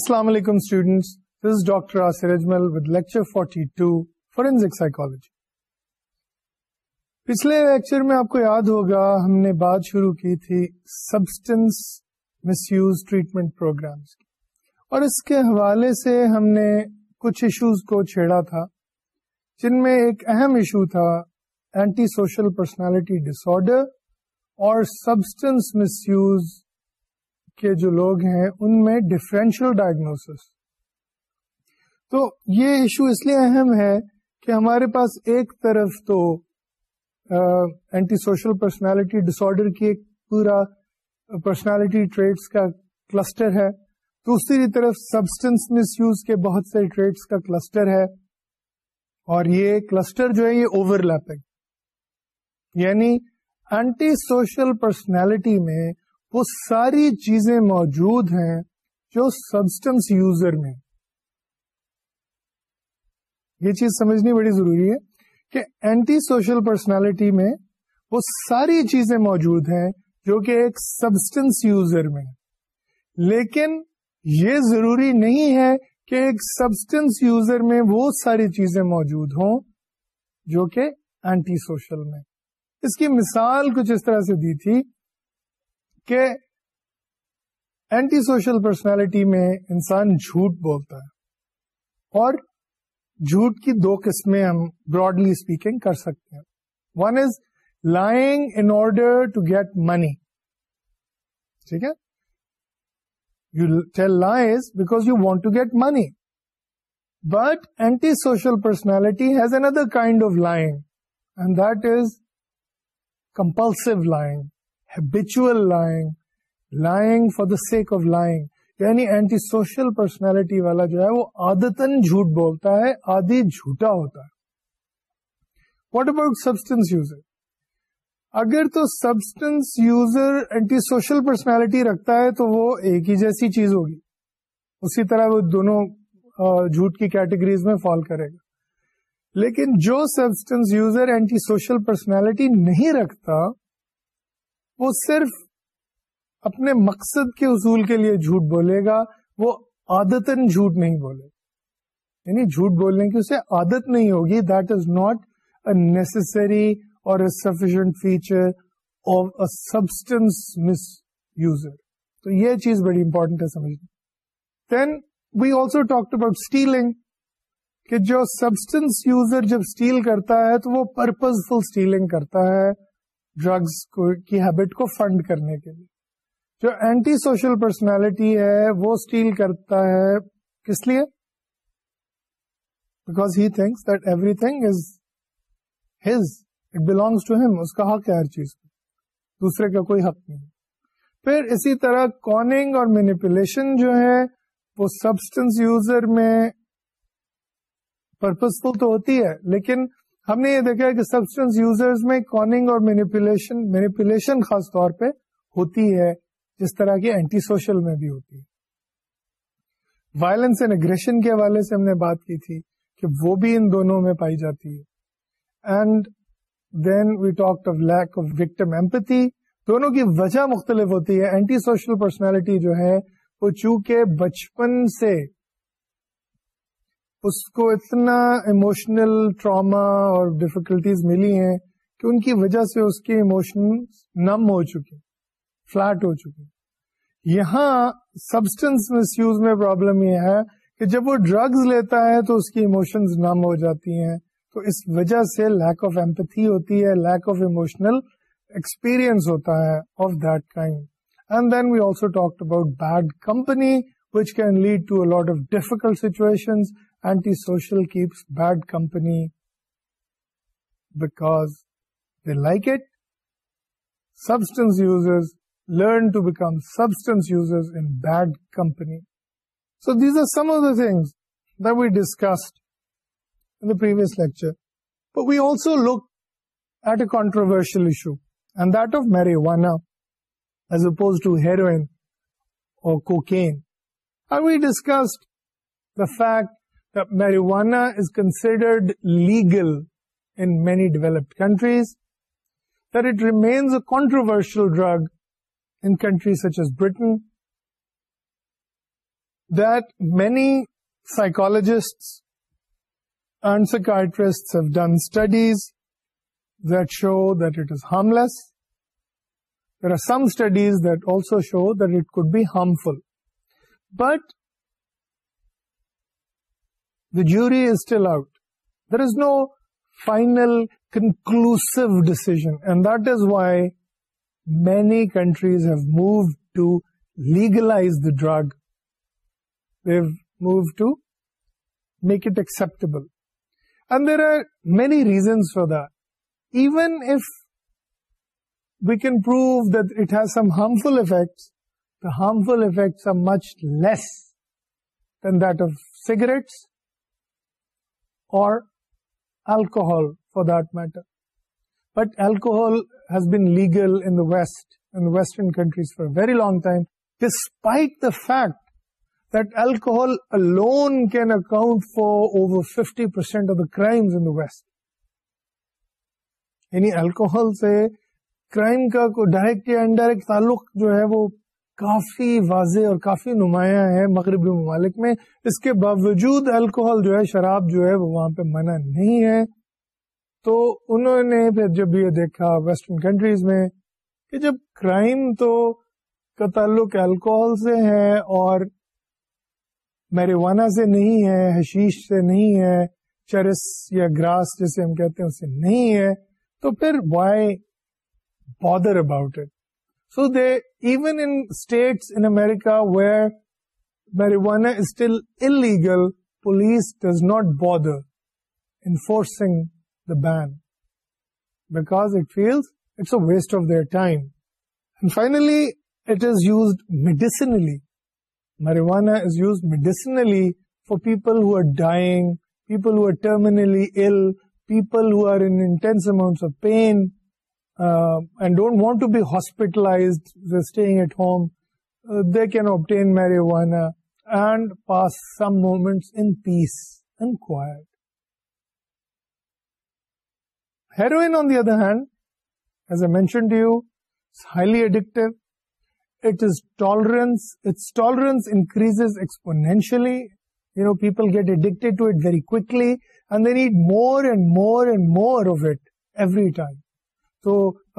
السلام علیکم students this doctor Ajmal with lecture forensic پچھلے لیکچر میں آپ کو یاد ہوگا ہم نے بات شروع کی تھی substance misuse treatment programs اور اس کے حوالے سے ہم نے کچھ ایشوز کو چھیڑا تھا جن میں ایک اہم ایشو تھا anti social personality disorder اور سبسٹینس مس یوز کے جو لوگ ہیں ان میں ڈفرینشیل ڈائگنوس تو یہ ایشو اس لیے اہم ہے کہ ہمارے پاس ایک طرف تو anti social personality disorder کی ایک پورا پرسنالٹی ٹریٹس کا کلسٹر ہے دوسری طرف سبسٹینس مس یوز کے بہت سے ٹریٹس کا کلسٹر ہے اور یہ کلسٹر جو ہے یہ اوور لیپنگ یعنی اینٹی سوشل پرسنالٹی میں وہ ساری چیزیں موجود ہیں جو سبسٹنس یوزر میں یہ چیز سمجھنی بڑی ضروری ہے کہ اینٹی سوشل پرسنالٹی میں وہ ساری چیزیں موجود ہیں جو کہ ایک سبسٹنس یوزر میں لیکن یہ ضروری نہیں ہے کہ ایک سبسٹنس یوزر میں وہ ساری چیزیں موجود ہوں جو کہ اینٹی سوشل میں اس کی مثال کچھ اس طرح سے دی تھی کہ اینٹی سوشل پرسنالٹی میں انسان جھوٹ بولتا ہے اور جھوٹ کی دو قسمیں ہم براڈلی اسپیکنگ کر سکتے ہیں one is lying in order to get money ٹھیک ہے you tell lies because you want to get money but antisocial personality has another kind of lying and that is compulsive lying habitual lying, lying for the sake of lying یعنی anti social personality والا جو ہے وہ آدتن جھوٹ بولتا ہے آدھی جھوٹا ہوتا ہے واٹ اباؤٹ سبسٹینس یوزر اگر تو substance user anti social personality رکھتا ہے تو وہ ایک ہی جیسی چیز ہوگی اسی طرح وہ دونوں جھوٹ کی کیٹیگریز میں فال کرے گا لیکن جو substance user anti social personality نہیں رکھتا وہ صرف اپنے مقصد کے اصول کے لیے جھوٹ بولے گا وہ آدتن جھوٹ نہیں بولے یعنی جھوٹ بولنے کی اسے عادت نہیں ہوگی that is not a necessary اور feature of a misuser تو یہ چیز بڑی امپورٹنٹ ہے سمجھنا then we also talk about stealing کہ جو سبسٹینس یوزر جب اسٹیل کرتا ہے تو وہ پرپز فل اسٹیلنگ کرتا ہے ڈرگس کی ہیبٹ کو فنڈ کرنے کے لیے جو اینٹی سوشل پرسنالٹی ہے وہ اسٹیل کرتا ہے کس لیے because he thinks that everything is his it belongs to him اس کا حق ہے ہر چیز کو دوسرے کا کوئی حق نہیں پھر اسی طرح کوننگ اور مینیپولیشن جو ہے وہ سبسٹنس یوزر میں پرپزفل تو ہوتی ہے لیکن ہم نے یہ دیکھا کہ میں اور مینیپولیشن مینیپولیشن خاص طور پہ ہوتی ہے جس طرح کی اینٹی سوشل میں بھی ہوتی ہے وائلنس اینڈ اگریشن کے حوالے سے ہم نے بات کی تھی کہ وہ بھی ان دونوں میں پائی جاتی ہے and then we talk of lack of victim empathy دونوں کی وجہ مختلف ہوتی ہے اینٹی سوشل پرسنالٹی جو ہے وہ چونکہ بچپن سے اس کو اتنا ایموشنل ٹراما اور ڈفیکلٹیز ملی ہیں کہ ان کی وجہ سے اس کی ایموشن نم ہو چکے جب وہ ڈرگز لیتا ہے تو اس کی ایموشنز نم ہو جاتی ہیں تو اس وجہ سے لیک آف ایمپتھی ہوتی ہے لیک آف ایموشنل ایکسپیرئنس ہوتا ہے of that kind and then we also talk about bad company which can lead to out of difficult situation Antisocial keeps bad company because they like it. Substance users learn to become substance users in bad company. So these are some of the things that we discussed in the previous lecture. But we also looked at a controversial issue, and that of marijuana as opposed to heroin or cocaine. And we discussed the fact uh, marijuana is considered legal in many developed countries, that it remains a controversial drug in countries such as Britain, that many psychologists and psychiatrists have done studies that show that it is harmless. There are some studies that also show that it could be harmful. But the jury is still out. There is no final conclusive decision, and that is why many countries have moved to legalize the drug. They've moved to make it acceptable. And there are many reasons for that. Even if we can prove that it has some harmful effects, the harmful effects are much less than that of cigarettes alcohol for that alcohol has been legal west in western countries for very long time despite the fact that alcohol alone can account for over fifty percent of the crimes in the west یعنی alcohol سے crime کا direct یا indirect تعلق جو ہے وہ کافی واضح اور کافی نمایاں ہے مغربی ممالک میں اس کے باوجود الکوہل جو ہے شراب جو ہے وہ وہاں پہ منع نہیں ہے تو انہوں نے پھر جب یہ دیکھا ویسٹرن کنٹریز میں کہ جب کرائم تو کا تعلق الکوہل سے ہے اور میریوانا سے نہیں ہے حشیش سے نہیں ہے چرس یا گراس جسے ہم کہتے ہیں اسے نہیں ہے تو پھر why bother about it So they, even in states in America where marijuana is still illegal, police does not bother enforcing the ban because it feels it's a waste of their time. And finally, it is used medicinally. Marijuana is used medicinally for people who are dying, people who are terminally ill, people who are in intense amounts of pain, don't want to be hospitalised stay at home they can obtain میرے پاس some moment heroin on the other hand as I mention to you highlight is tolerance increase get addict very quickly more and more and more of it every time تو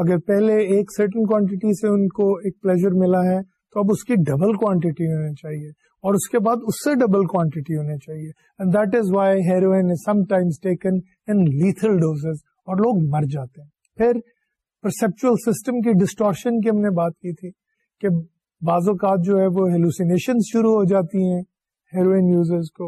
اگر پہلے ایک certain quantity سے ان کو ایک pleasure ملا ہے تو اب اس کی ڈبل کوانٹیٹی ہونی چاہیے اور اس کے بعد اس سے ڈبل کوانٹٹی ہونی چاہیے and that is why heroin some taken in lethal doses اور لوگ مر جاتے ہیں پھر پرسپچل سسٹم کی ڈسٹورشن کی ہم نے بات کی تھی کہ بعض اوقات جو ہے وہ ہیلوسینیشن شروع ہو جاتی ہیں ہیروئن یوزرز کو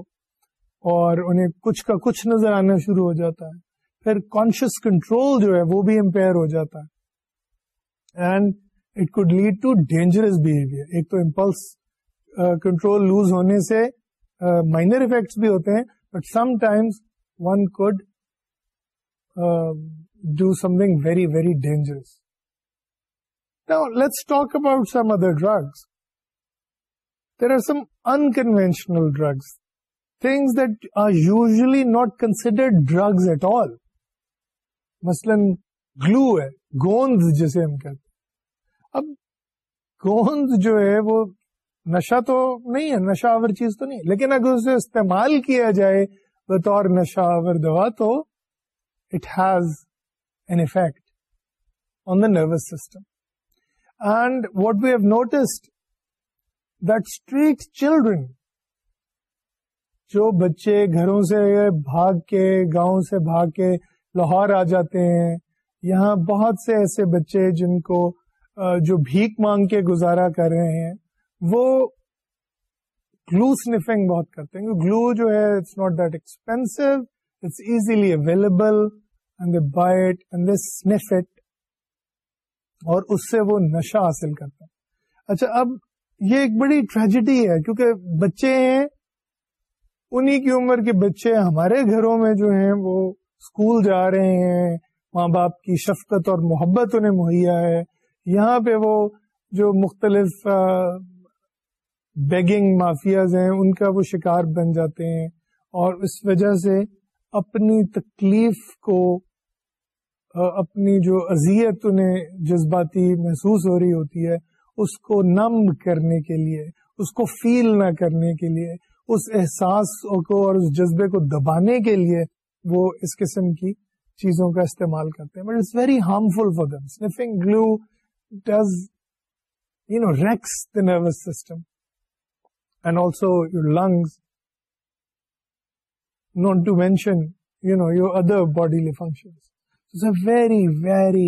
اور انہیں کچھ کا کچھ نظر آنا شروع ہو جاتا ہے پھر کانشیس کنٹرول جو ہے وہ بھی امپیئر ہو جاتا ہے and it could lead to dangerous behaviour ایک تو امپلس کنٹرول لوز ہونے سے مائنر uh, افیکٹس بھی ہوتے ہیں but sometimes one could do something very very dangerous let's talk about some other drugs there are some unconventional drugs things that are usually not considered drugs at all مثلاً glue ہے گوند جسے ہم کہتے ہیں اب گوند جو ہے وہ نشا تو نہیں ہے آور چیز تو نہیں لیکن اگر اسے استعمال کیا جائے بطور آور دوا تو it has an effect on the nervous system and what we have noticed that street children جو بچے گھروں سے بھاگ کے گاؤں سے بھاگ کے لاہور آ جاتے ہیں یہاں بہت سے ایسے بچے جن کو جو بھیک مانگ کے گزارا کر رہے ہیں وہ گلو سنیفنگ بہت کرتے ہیں گلو جو ہے it's it's not that expensive easily available and they bite it اور اس سے وہ نشہ حاصل کرتے ہیں اچھا اب یہ ایک بڑی ٹریجڈی ہے کیونکہ بچے ہیں انہی کی عمر کے بچے ہمارے گھروں میں جو ہیں وہ اسکول جا رہے ہیں ماں باپ کی شفقت اور محبت انہیں مہیا ہے یہاں پہ وہ جو مختلف بیگنگ مافیاز ہیں ان کا وہ شکار بن جاتے ہیں اور اس وجہ سے اپنی تکلیف کو اپنی جو اذیت انہیں جذباتی محسوس ہو رہی ہوتی ہے اس کو نم کرنے کے لیے اس کو فیل نہ کرنے کے لیے اس احساس کو اور اس جذبے کو دبانے کے لیے وہ اس قسم کی چیزوں کا استعمال کرتے ہیں but it's very dumb for glue does you know wrecks the nervous system and also your lungs not to mention you know your other bodily function very very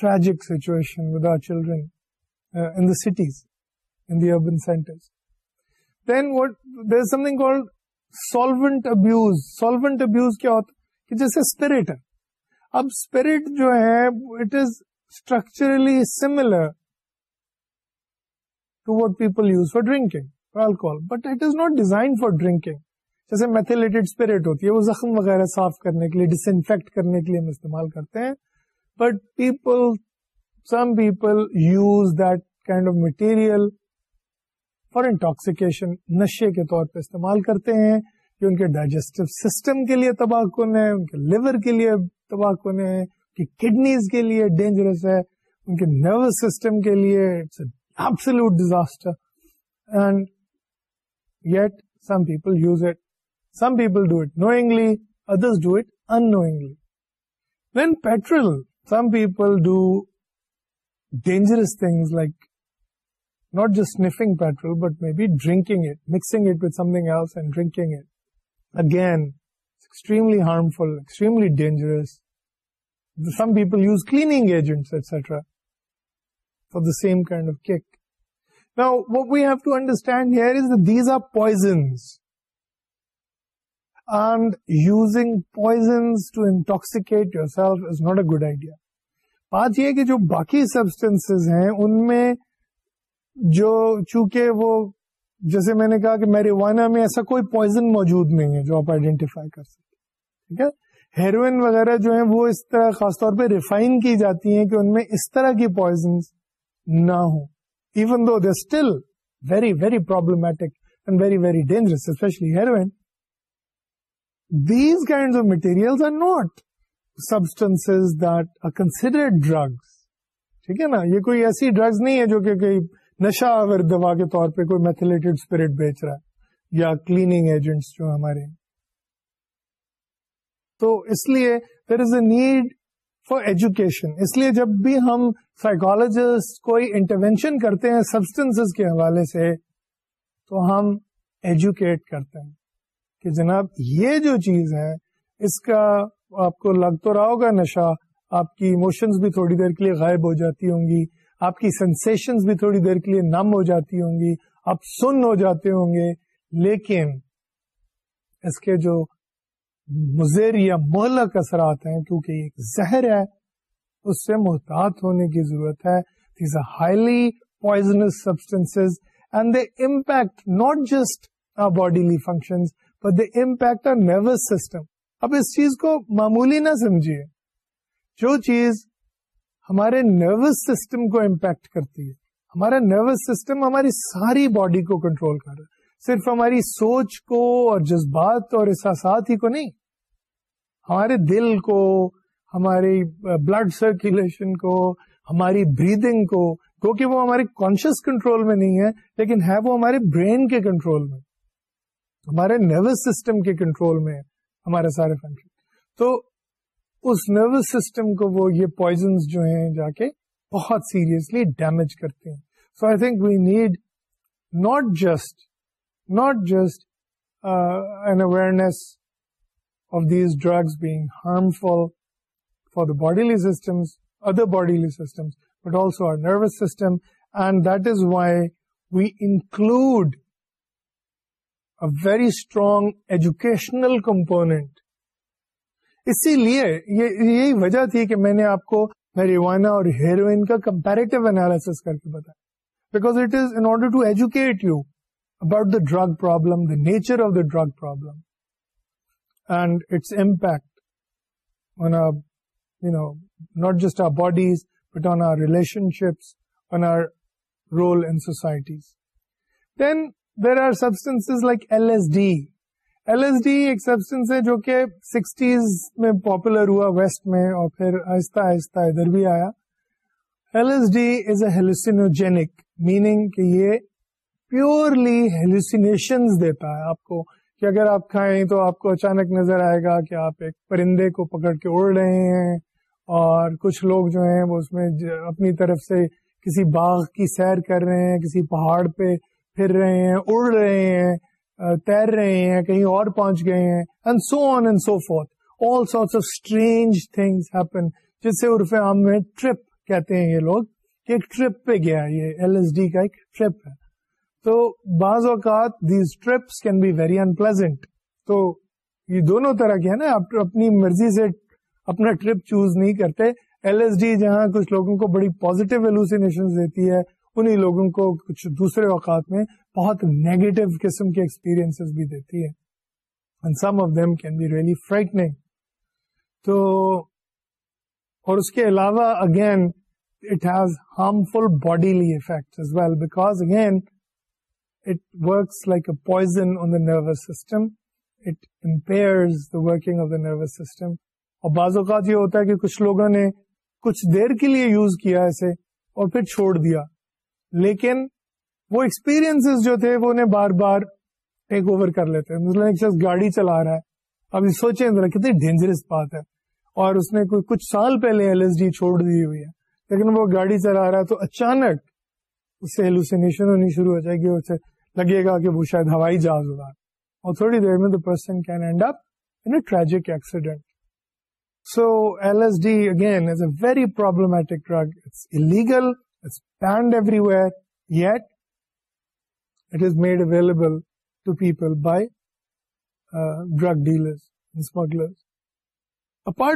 tragic situation with our children in the cities in the urban centre then there is something called solvent abuse solvent abuse کیا ہوتا کہ جیسے spirit ہے اب spirit جو ہے it is structurally similar to what people use for drinking but it is not design for drinking جیسے methylated spirit ہوتی ہے وہ زخم وغیرہ صاف کرنے کے لیے ڈس انفیکٹ کرنے کے لیے ہم استعمال کرتے ہیں but people some people use that kind of material intoxication نشے کے طور پہ استعمال کرتے ہیں جو ان کے ڈائجسٹو سسٹم کے لیے تباہ کن ہے ان کے لیور کے لیے تباہ کن ہے ان کی کڈنیز کے لیے ڈینجرس ہے ان کے نروس سسٹم کے لیے disaster and yet some some people people use it it it do do knowingly others unknowingly when petrol some people do dangerous things like not just petrol but may be drinking again harmful extremely dangerous we've to understand these are poisons and using poisons to intoxicate yourself is not a good idea بات یہ کہ جو باقی substance ہیں ان میں جو چونکہ وہ جیسے میں نے کہا کہ میریوانا میں ایسا کوئی پوائزن موجود نہیں ہے جو آپ آئیڈینٹیفائی کر سکتے ٹھیک ہے ہیروئن وغیرہ جو ہیں وہ اس طرح خاص طور پہ ریفائن کی جاتی ہیں کہ ان میں اس طرح کی پوائزن نہ ہوں even though they still very very problematic and very very dangerous especially heroin these kind of material are not substance that are considered drugs ٹھیک ہے نا یہ کوئی ایسی ڈرگز نہیں ہے جو کہ کوئی نشا دوا کے طور پہ کوئی میتھلیٹڈ اسپرٹ بیچ رہا ہے یا کلیننگ ایجنٹس جو ہمارے تو اس لیے there is a need for education اس لیے جب بھی ہم سائیکولوجسٹ کوئی انٹروینشن کرتے ہیں سبسٹینس کے حوالے سے تو ہم ایجوکیٹ کرتے ہیں کہ جناب یہ جو چیز ہے اس کا آپ کو لگ تو رہا ہوگا نشہ آپ کی ایموشنز بھی تھوڑی دیر کے لیے غائب ہو جاتی ہوں گی آپ کی سینسنس بھی تھوڑی دیر کے لیے نم ہو جاتی ہوں گی آپ سن ہو جاتے ہوں گے لیکن اس کے جو مزیر یا محلک اثرات ہیں کیونکہ یہ ایک زہر ہے اس سے محتاط ہونے کی ضرورت ہے these are highly poisonous substance and they impact not just bodily function but they impact a nervous system اب اس چیز کو معمولی نہ سمجھیے جو چیز ہمارے نروس سسٹم کو امپیکٹ کرتی ہے ہمارا نروس سسٹم ہماری ساری باڈی کو کنٹرول کر رہا ہے صرف ہماری سوچ کو اور جذبات اور احساسات ہی کو نہیں ہمارے دل کو ہماری بلڈ سرکولیشن کو ہماری بریدنگ کو کیونکہ وہ ہمارے کانشیس کنٹرول میں نہیں ہے لیکن ہے وہ ہمارے برین کے کنٹرول میں ہمارے نروس سسٹم کے کنٹرول میں ہے ہمارے سارے فنکشن تو اس نروس سسٹم کو وہ یہ پوائزنس جو ہیں جا کے بہت سیریسلی ڈیمیج کرتے ہیں so I think we need not just not just an awareness of these drugs being harmful for the bodily systems other bodily systems but also our nervous system and that is why we include a very strong educational component اسی لیے یہ یہی وجہ تھی کہ میں نے آپ کو میریوانا اور ہیروئن کا کمپیرٹیو انالیس کر کے بتایا because it is in order to educate you about the drug problem the nature of the drug problem and its impact on you know not just our bodies but on our relationships on our role in societies then there are substance like L S D L S D ایک substance ہے جو کہ sixties میں popular ہوا west میں اور پھر آہستہ آہستہ ادھر بھی آیا L S D is a hallucinogenic meaning کہ یہ پیورلی ہیلوسینیشن دیتا ہے آپ کو کہ اگر آپ کھائیں تو آپ کو اچانک نظر آئے گا کہ آپ ایک پرندے کو پکڑ کے اڑ رہے ہیں اور کچھ لوگ جو ہیں وہ اس میں اپنی طرف سے کسی باغ کی سیر کر رہے ہیں کسی پہاڑ پہ پھر رہے ہیں اڑ رہے ہیں تیر رہے ہیں کہیں اور پہنچ گئے ہیں and so on and so forth all sorts of strange things happen جس سے عرف عام میں ٹرپ کہتے ہیں یہ لوگ کہ ایک ٹرپ پہ گیا یہ ایل ایس ڈی کا ایک ٹرپ ہے تو بعض اوقات these trips can be very unpleasant تو یہ دونوں طرح کے ہیں نا آپ اپنی مرضی سے اپنا ٹرپ چوز نہیں کرتے ایل ایس ڈی جہاں کچھ لوگوں کو بڑی پازیٹیو ایلوسینیشن دیتی ہے انہیں لوگوں کو کچھ دوسرے اوقات میں بہت نیگیٹو قسم کے ایکسپیرئنس بھی دیتی ہے اس کے علاوہ again back again it like system alters the working of the nervous system اور بعض اوقات یہ ہوتا ہے کہ کچھ لوگوں نے کچھ دیر کے لیے یوز کیا اسے اور پھر چھوڑ دیا لیکن وہ ایکسپیرئنس جو تھے وہ انہیں بار بار ٹیک اوور کر لیتے مثلاً ایک شخص گاڑی چلا رہا ہے اب سوچے کتنی ڈینجرس بات ہے اور اس نے کوئی کچھ سال پہلے ایل ایس ڈی چھوڑ دی ہوئی ہے لیکن وہ گاڑی چلا رہا ہے تو اچانک اس سے ہیلوسینیشن ہونی شروع ہو جائے گی اسے لگے گا کہ وہ شاید ہوائی جہاز ہے اور تھوڑی دیر میں the person can end up in tragic accident so L S D again is a very problematic drug it's illegal it's everywhere apart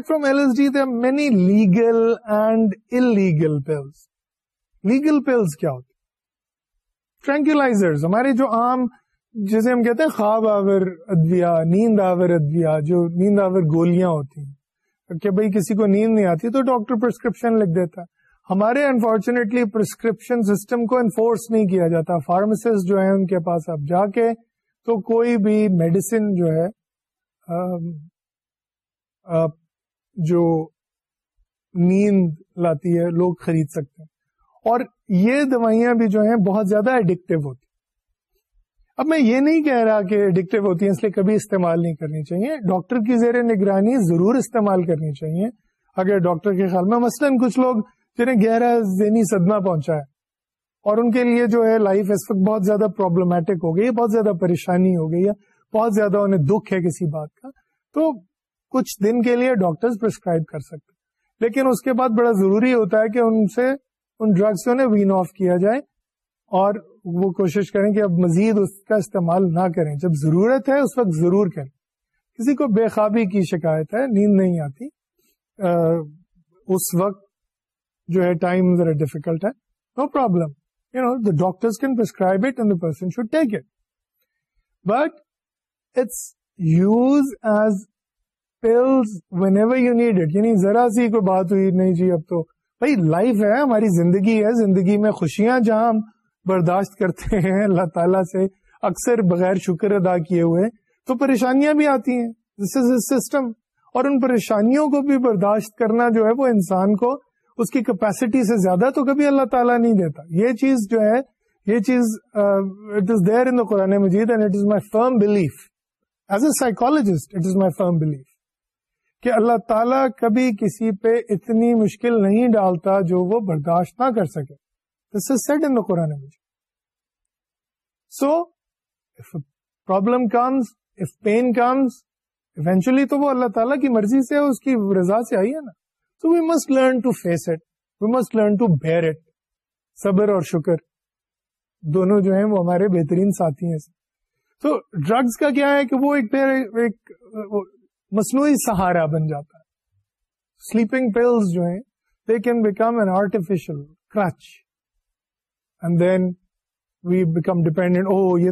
from legal and illegal place legal place کیا ہوتی فرینکلائزر ہمارے جو عام جیسے ہم کہتے خواب آور ادویا نیند آور ادویا جو نیند آور گولیاں ہوتی ہیں کہ بھائی کسی کو نیند نہیں آتی تو ڈاکٹر پرسکرپشن لکھ دیتا ہمارے انفارچونیٹلی پرسکرپشن سسٹم کو انفورس نہیں کیا جاتا فارماسٹ جو ہیں ان کے پاس آپ جا کے تو کوئی بھی میڈیسن جو ہے جو نیند لاتی ہے لوگ خرید سکتے ہیں اور یہ دوائیاں بھی جو ہیں بہت زیادہ ایڈکٹیو ہوتی اب میں یہ نہیں کہہ رہا کہ ایڈکٹیو ہوتی ہیں اس لیے کبھی استعمال نہیں کرنی چاہیے ڈاکٹر کی زیر نگرانی ضرور استعمال کرنی چاہیے اگر ڈاکٹر کے خیال میں مثلاً کچھ لوگ جنہیں گہرا ذہنی صدمہ پہنچا ہے اور ان کے لیے جو ہے لائف اس وقت بہت زیادہ پرابلمٹک ہو گئی بہت زیادہ پریشانی ہو گئی ہے بہت زیادہ انہیں دکھ ہے کسی بات کا تو کچھ دن کے لیے ڈاکٹر کر سکتے لیکن اس کے بعد بڑا ضروری ہوتا ہے کہ ان سے ان ڈرگس وین آف کیا جائے اور وہ کوشش کریں کہ اب مزید اس کا استعمال نہ کریں جب ضرورت ہے اس وقت ضرور کریں کسی کو بے خوابی کی شکایت ہے نیند نہیں آتی اس وقت جو ہے ٹائم ذرا ڈیفیکلٹ ہے no problem you know the doctor can prescribe it it it and person should take but it's use as pills whenever you need یعنی ذرا سی کوئی بات ہوئی نہیں جی اب تو بھائی لائف ہے ہماری زندگی ہے زندگی میں خوشیاں جہاں ہم برداشت کرتے ہیں اللہ تعالیٰ سے اکثر بغیر شکر ادا کیے ہوئے تو پریشانیاں بھی آتی ہیں دس از اے سسٹم اور ان پریشانیوں کو بھی برداشت کرنا جو ہے وہ انسان کو اس کی کیپیسٹی سے زیادہ تو کبھی اللہ تعالیٰ نہیں دیتا یہ چیز جو ہے یہ چیز it is there in Quran Majeed and it is my firm belief as a psychologist it is my firm belief کہ اللہ تعالیٰ کبھی کسی پہ اتنی مشکل نہیں ڈالتا جو وہ برداشت نہ کر سکے this is in Quran Majid so problem comes of pain comes eventually تو وہ اللہ تعالیٰ کی مرضی سے اس کی رضا سے آئی ہے نا Oh, یہ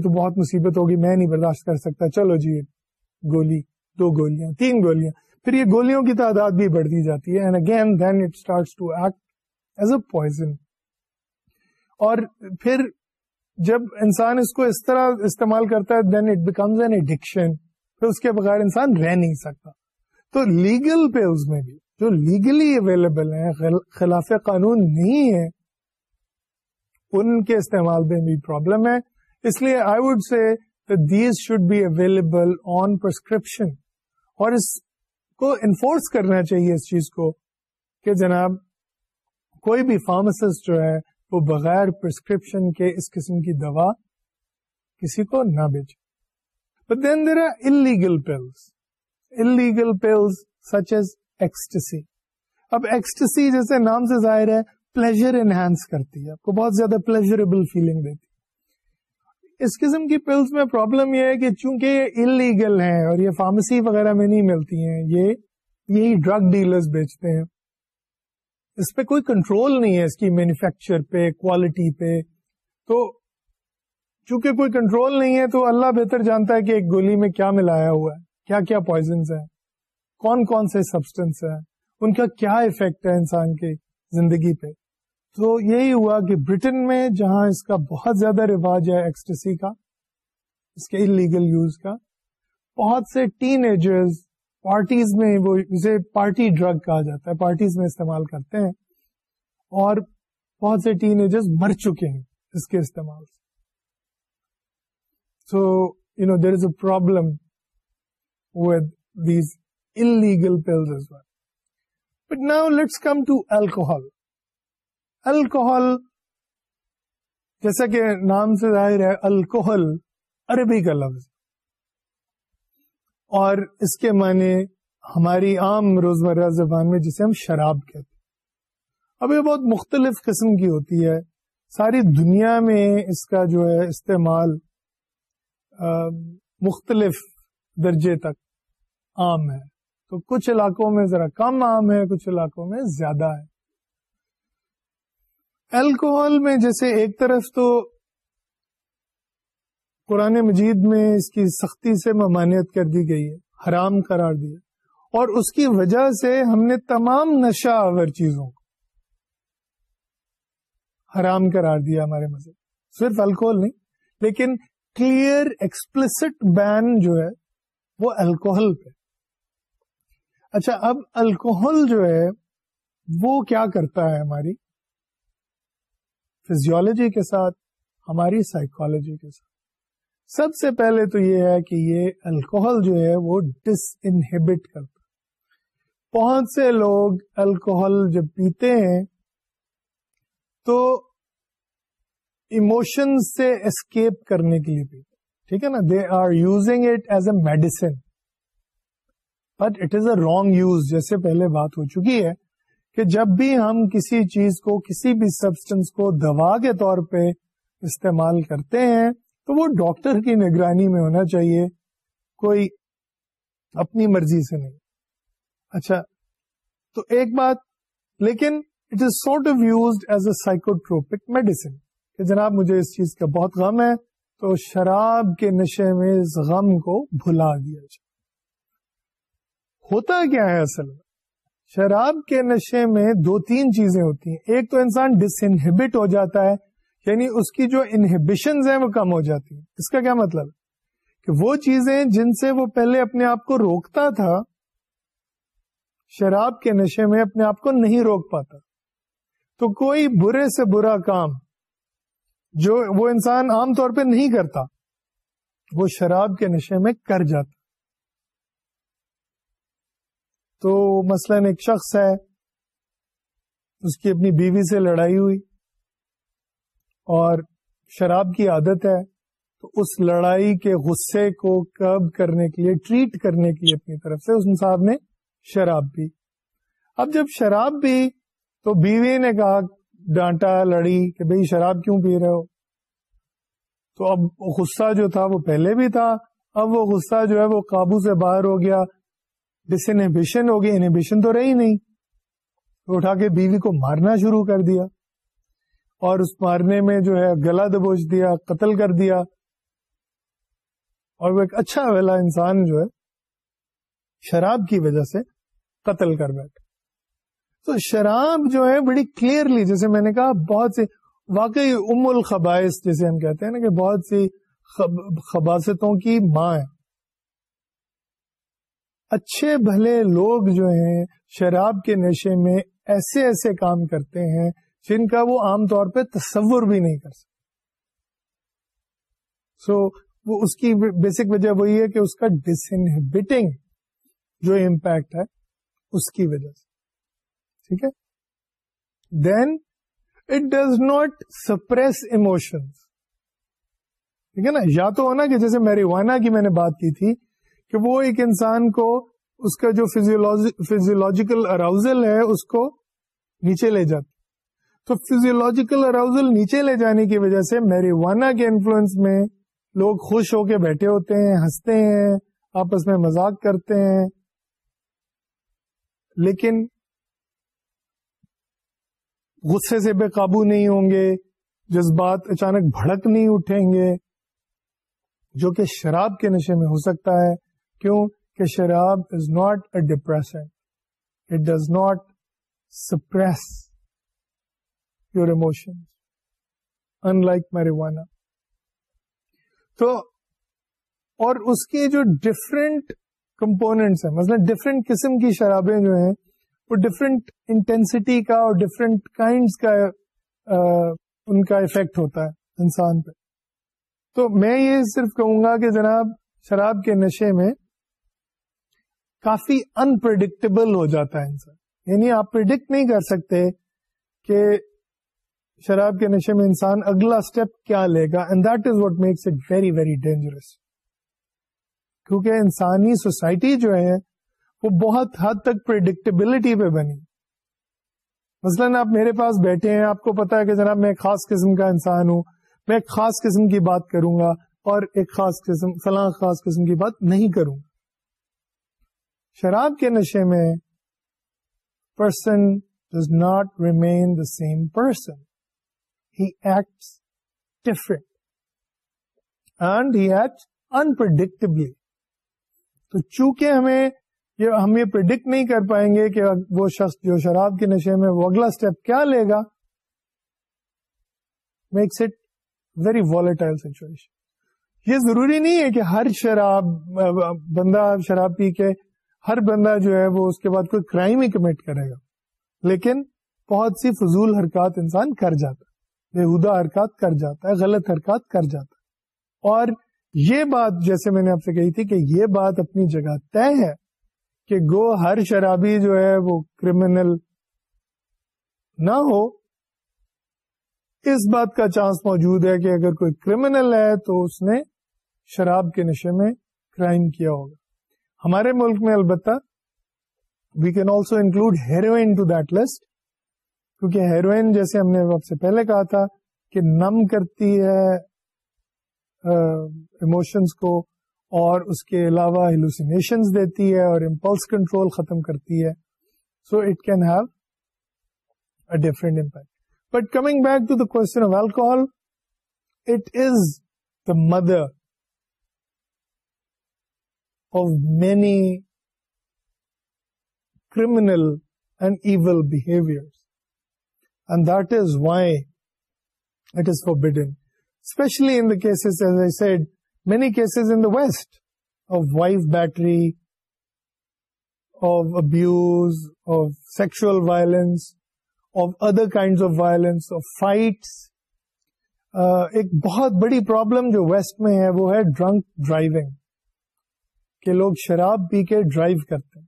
تو بہت مصیبت ہوگی میں نہیں برداشت کر سکتا چلو جی گولی دو گولیاں تین گولیاں پھر یہ گولیوں کی تعداد بھی بڑھ دی جاتی ہے اور پھر جب انسان اس کو اس طرح استعمال کرتا ہے دین اٹ بیکمز این پھر اس کے بغیر انسان رہ نہیں سکتا تو لیگل پہ اس میں بھی جو لیگلی اویلیبل ہیں خلاف قانون نہیں ہے ان کے استعمال میں بھی پرابلم ہے اس لیے I would say these should be available on prescription اور اس کو انفورس کرنا چاہیے اس چیز کو کہ جناب کوئی بھی فارماسٹ جو ہے وہ بغیر پرسکرپشن کے اس قسم کی دوا کسی کو نہ بیچے but then there are illegal pills illegal pills such as ecstasy اب ایکسٹسی جیسے نام سے ظاہر ہے پلیزر انہینس کرتی ہے آپ کو بہت زیادہ پلیزریبل فیلنگ دیتی ہے اس قسم کی پلس میں پرابلم یہ ہے کہ چونکہ یہ انلیگل ہیں اور یہ فارمیسی وغیرہ میں نہیں ملتی ہیں یہ یہی ڈرگ ڈیلرز بیچتے ہیں اس پہ کوئی کنٹرول نہیں ہے اس کی مینوفیکچر پہ کوالٹی پہ تو چونکہ کوئی کنٹرول نہیں ہے تو اللہ بہتر جانتا ہے کہ ایک گولی میں کیا ملایا ہوا ہے کیا کیا پوائزنس ہیں کون کون سے سبسٹینس ہیں ان کا کیا افیکٹ ہے انسان کی زندگی پہ تو یہی ہوا کہ برٹن میں جہاں اس کا بہت زیادہ رواج ہے کا اس کے انلیگل یوز کا بہت سے ٹین ایجرز پارٹیز میں وہ اسے پارٹی ڈرگ کہا جاتا ہے پارٹیز میں استعمال کرتے ہیں اور بہت سے ٹین ایجرز مر چکے ہیں اس کے استعمال سے so you know there is a problem with these in as well but now let's come to alcohol alcohol جیسا کہ نام سے ظاہر ہے الکوہل عربی کا لفظ اور اس کے معنی ہماری عام روزمرہ زبان میں جسے ہم شراب کہتے ہیں اب یہ بہت مختلف قسم کی ہوتی ہے ساری دنیا میں اس کا جو ہے استعمال مختلف درجے تک عام ہے تو کچھ علاقوں میں ذرا کم عام ہے کچھ علاقوں میں زیادہ ہے الکوہل میں جیسے ایک طرف تو قرآن مجید میں اس کی سختی سے ممانعت کر دی گئی ہے حرام قرار دیا اور اس کی وجہ سے ہم نے تمام نشہ آور چیزوں کو حرام قرار دیا ہمارے مذہب صرف الکوہل نہیں لیکن کلیئر ایکسپلسٹ بین جو ہے وہ الکوہل پہ اچھا اب الکوہل جو ہے وہ کیا کرتا ہے ہماری فزیولوجی کے ساتھ ہماری سائیکالوجی کے ساتھ سب سے پہلے تو یہ ہے کہ یہ الکوہل جو ہے وہ ڈس انہیبٹ کرتا بہت سے لوگ الکوہل جب پیتے ہیں تو ایموشن سے اسکیپ کرنے کے لیے پیتے ٹھیک ہے نا they are using it as a medicine but it is a wrong use جیسے پہلے بات ہو چکی ہے کہ جب بھی ہم کسی چیز کو کسی بھی سبسٹنس کو دوا کے طور پہ استعمال کرتے ہیں تو وہ ڈاکٹر کی نگرانی میں ہونا چاہیے کوئی اپنی مرضی سے نہیں اچھا تو ایک بات لیکن it is sort of used as a psychotropic medicine کہ جناب مجھے اس چیز کا بہت غم ہے تو شراب کے نشے میں اس غم کو بھلا دیا جائے ہوتا کیا ہے اصل میں شراب کے نشے میں دو تین چیزیں ہوتی ہیں ایک تو انسان ڈس انہیبٹ ہو جاتا ہے یعنی اس کی جو انہیبیشنز ہیں وہ کم ہو جاتی ہیں اس کا کیا مطلب کہ وہ چیزیں جن سے وہ پہلے اپنے آپ کو روکتا تھا شراب کے نشے میں اپنے آپ کو نہیں روک پاتا تو کوئی برے سے برا کام جو وہ انسان عام طور پہ نہیں کرتا وہ شراب کے نشے میں کر جاتا تو مثلا ایک شخص ہے اس کی اپنی بیوی سے لڑائی ہوئی اور شراب کی عادت ہے تو اس لڑائی کے غصے کو کب کرنے کے لیے ٹریٹ کرنے کے لیے اپنی طرف سے اس صاحب نے شراب پی اب جب شراب پی تو بیوی نے کہا ڈانٹا لڑی کہ بھئی شراب کیوں پی رہے ہو تو اب غصہ جو تھا وہ پہلے بھی تھا اب وہ غصہ جو ہے وہ قابو سے باہر ہو گیا ڈس انہیبیشن ہوگی انیبیشن تو رہی نہیں تو اٹھا کے بیوی کو مارنا شروع کر دیا اور اس مارنے میں جو ہے گلا دبوچ دیا قتل کر دیا اور وہ ایک اچھا والا انسان جو ہے شراب کی وجہ سے قتل کر بیٹھا تو شراب جو ہے بڑی کلیئرلی جیسے میں نے کہا بہت سی واقعی ام الخبائس جیسے ہم کہتے ہیں نا کہ بہت سی خباستوں کی ماں ہے اچھے بھلے لوگ جو ہیں شراب کے نشے میں ایسے ایسے کام کرتے ہیں جن کا وہ عام طور پہ تصور بھی نہیں کر سکتے سو وہ اس کی بیسک وجہ وہی ہے کہ اس کا ڈس انہیبٹنگ جو امپیکٹ ہے اس کی وجہ سے ٹھیک ہے then it does not suppress emotions ٹھیک ہے نا یا تو ہونا کہ جیسے وانا کی میں نے بات کی تھی کہ وہ ایک انسان کو اس کا جو فیزیولوجیکل اراؤزل ہے اس کو نیچے لے جاتا تو فیزیولوجیکل اراؤزل نیچے لے جانے کی وجہ سے میریوانا کے انفلوئنس میں لوگ خوش ہو کے بیٹھے ہوتے ہیں ہنستے ہیں آپس میں مزاق کرتے ہیں لیکن غصے سے بے قابو نہیں ہوں گے جذبات اچانک بھڑک نہیں اٹھیں گے جو کہ شراب کے نشے میں ہو سکتا ہے کیوں کہ شراب is not a depressant it does not suppress your emotion in like marijuana وانا تو اور اس کی جو ڈفرینٹ کمپوننٹس ہیں مطلب ڈفرینٹ قسم کی شرابیں جو ہیں وہ ڈفرینٹ انٹینسٹی کا اور ڈفرینٹ کائنڈ کا آ, ان کا افیکٹ ہوتا ہے انسان پہ تو میں یہ صرف کہوں گا کہ جناب شراب کے نشے میں کافی انپرڈکٹیبل ہو جاتا ہے انسان یعنی آپ پرڈکٹ نہیں کر سکتے کہ شراب کے نشے میں انسان اگلا اسٹیپ کیا لے گا and that is what makes it very very dangerous کیونکہ انسانی سوسائٹی جو ہے وہ بہت حد تک پرڈکٹیبلٹی پہ بنی مثلا آپ میرے پاس بیٹھے ہیں آپ کو پتا ہے کہ جناب میں ایک خاص قسم کا انسان ہوں میں ایک خاص قسم کی بات کروں گا اور ایک خاص قسم فلاں خاص قسم کی بات نہیں کروں گا شراب کے نشے میں person does not remain the same person he acts and he act unpredictably تو چونکہ ہمیں یہ ہم یہ پرڈکٹ نہیں کر پائیں گے کہ وہ شخص جو شراب کے نشے میں وہ اگلا اسٹیپ کیا لے گا makes it very volatile situation یہ ضروری نہیں ہے کہ ہر شراب بندہ شراب پی کے ہر بندہ جو ہے وہ اس کے بعد کوئی کرائم ہی کمٹ کرے گا لیکن بہت سی فضول حرکات انسان کر جاتا ہے بےحدا حرکات کر جاتا ہے غلط حرکات کر جاتا ہے اور یہ بات جیسے میں نے آپ سے کہی تھی کہ یہ بات اپنی جگہ طے ہے کہ گو ہر شرابی جو ہے وہ کرمنل نہ ہو اس بات کا چانس موجود ہے کہ اگر کوئی کرمنل ہے تو اس نے شراب کے نشے میں کرائم کیا ہوگا ہمارے ملک میں البتہ we can also include heroin to that list کیونکہ ہیروئن جیسے ہم نے سے پہلے کہا تھا کہ نم کرتی ہے ایموشنس کو اور اس کے علاوہ ہلوسینیشن دیتی ہے اور امپلس کنٹرول ختم کرتی ہے so it can have a different impact but coming back to the question of alcohol it is the mother of many criminal and even behaviour and this why it forbidden especially in those many cases in the west of wife battery of abuse of sexual violence of other kind of violence fight ایک بہت بڑی problem جو west میں ہے وہ ہے drink driving کہ لوگ شراب پی کے ڈرائیو کرتے ہیں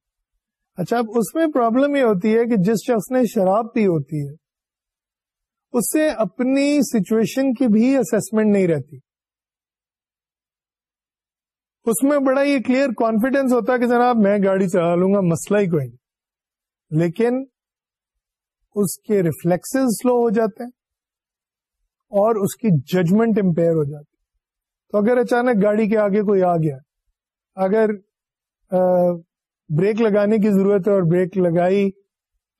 اچھا اب اس میں پرابلم یہ ہوتی ہے کہ جس شخص نے شراب پی ہوتی ہے اس سے اپنی سچویشن کی بھی اسسمنٹ نہیں رہتی اس میں بڑا یہ کلیئر کانفیڈینس ہوتا کہ جناب میں گاڑی چلا لوں گا مسئلہ ہی کوئی نہیں لیکن اس کے ریفلیکس سلو ہو جاتے ہیں اور اس کی ججمنٹ امپیئر ہو جاتی تو اگر اچانک گاڑی کے آگے کوئی آ گیا اگر بریک لگانے کی ضرورت ہے اور بریک لگائی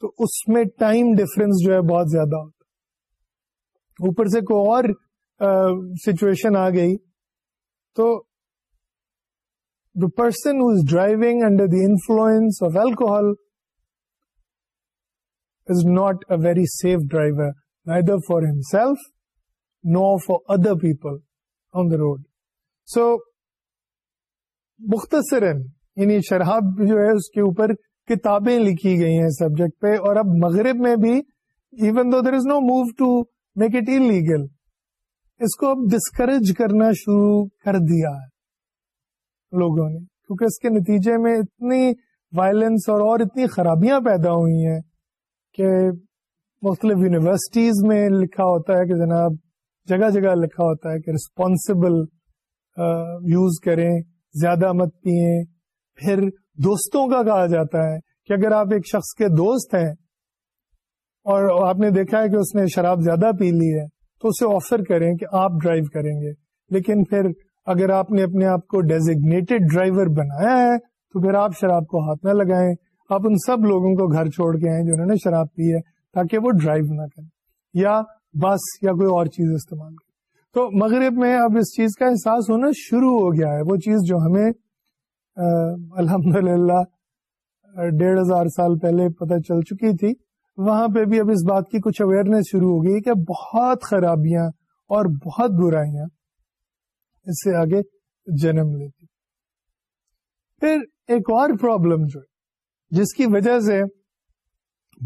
تو اس میں ٹائم ڈفرنس جو ہے بہت زیادہ ہوتا اوپر سے کوئی اور سچویشن آ گئی تو the person who is driving under the influence alcohol is not a very safe driver neither for himself nor for other people on the road so مختصر یعنی شرح جو ہے اس کے اوپر کتابیں لکھی گئی ہیں سبجیکٹ پہ اور اب مغرب میں بھی even though there is no move to make it illegal اس کو اب ڈسکریج کرنا شروع کر دیا ہے لوگوں نے کیونکہ اس کے نتیجے میں اتنی وائلنس اور اور اتنی خرابیاں پیدا ہوئی ہیں کہ مختلف یونیورسٹیز میں لکھا ہوتا ہے کہ جناب جگہ جگہ لکھا ہوتا ہے کہ ریسپانسبل یوز کریں زیادہ مت پیئیں پھر دوستوں کا کہا جاتا ہے کہ اگر آپ ایک شخص کے دوست ہیں اور آپ نے دیکھا ہے کہ اس نے شراب زیادہ پی لی ہے تو اسے آفر کریں کہ آپ ڈرائیو کریں گے لیکن پھر اگر آپ نے اپنے آپ کو ڈیزیگنیٹڈ ڈرائیور بنایا ہے تو پھر آپ شراب کو ہاتھ نہ لگائیں آپ ان سب لوگوں کو گھر چھوڑ کے آئیں جنہوں نے شراب پی ہے تاکہ وہ ڈرائیو نہ کریں یا بس یا کوئی اور چیز استعمال کریں تو مغرب میں اب اس چیز کا احساس ہونا شروع ہو گیا ہے وہ چیز جو ہمیں الحمد للہ ڈیڑھ ہزار سال پہلے پتہ چل چکی تھی وہاں پہ بھی اب اس بات کی کچھ اویئرنیس شروع ہو گئی کہ بہت خرابیاں اور بہت برائیاں اس سے آگے جنم لیتی پھر ایک اور پرابلم جو ہے جس کی وجہ سے